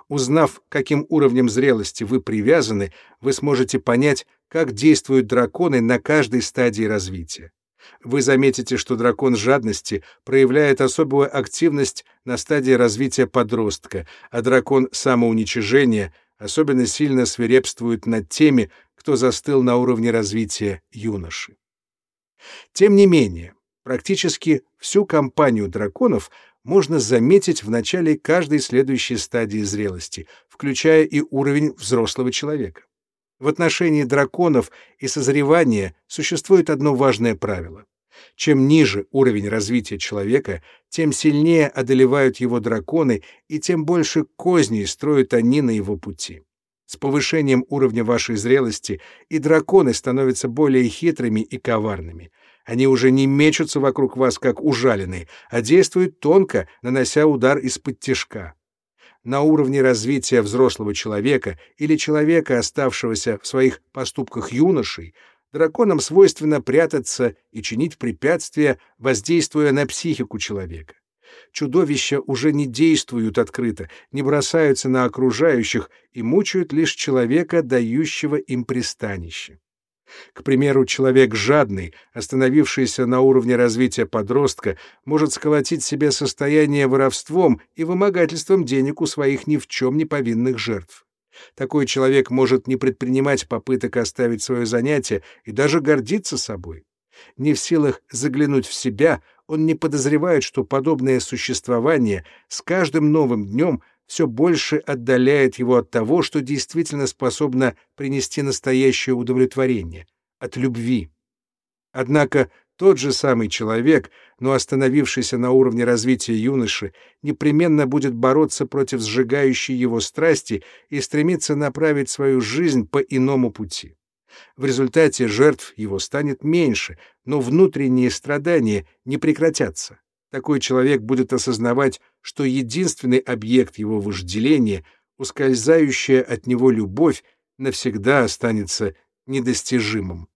Узнав, каким уровнем зрелости вы привязаны, вы сможете понять, как действуют драконы на каждой стадии развития. Вы заметите, что дракон жадности проявляет особую активность на стадии развития подростка, а дракон самоуничижения особенно сильно свирепствует над теми, кто застыл на уровне развития юноши. Тем не менее, практически всю компанию драконов можно заметить в начале каждой следующей стадии зрелости, включая и уровень взрослого человека. В отношении драконов и созревания существует одно важное правило. Чем ниже уровень развития человека, тем сильнее одолевают его драконы и тем больше козней строят они на его пути. С повышением уровня вашей зрелости и драконы становятся более хитрыми и коварными. Они уже не мечутся вокруг вас, как ужаленные, а действуют тонко, нанося удар из-под тишка на уровне развития взрослого человека или человека, оставшегося в своих поступках юношей, драконам свойственно прятаться и чинить препятствия, воздействуя на психику человека. Чудовища уже не действуют открыто, не бросаются на окружающих и мучают лишь человека, дающего им пристанище. К примеру, человек жадный, остановившийся на уровне развития подростка, может сколотить себе состояние воровством и вымогательством денег у своих ни в чем не повинных жертв. Такой человек может не предпринимать попыток оставить свое занятие и даже гордиться собой. Не в силах заглянуть в себя, он не подозревает, что подобное существование с каждым новым днем все больше отдаляет его от того, что действительно способно принести настоящее удовлетворение, от любви. Однако тот же самый человек, но остановившийся на уровне развития юноши, непременно будет бороться против сжигающей его страсти и стремиться направить свою жизнь по иному пути. В результате жертв его станет меньше, но внутренние страдания не прекратятся. Такой человек будет осознавать, что единственный объект его вожделения, ускользающая от него любовь, навсегда останется недостижимым.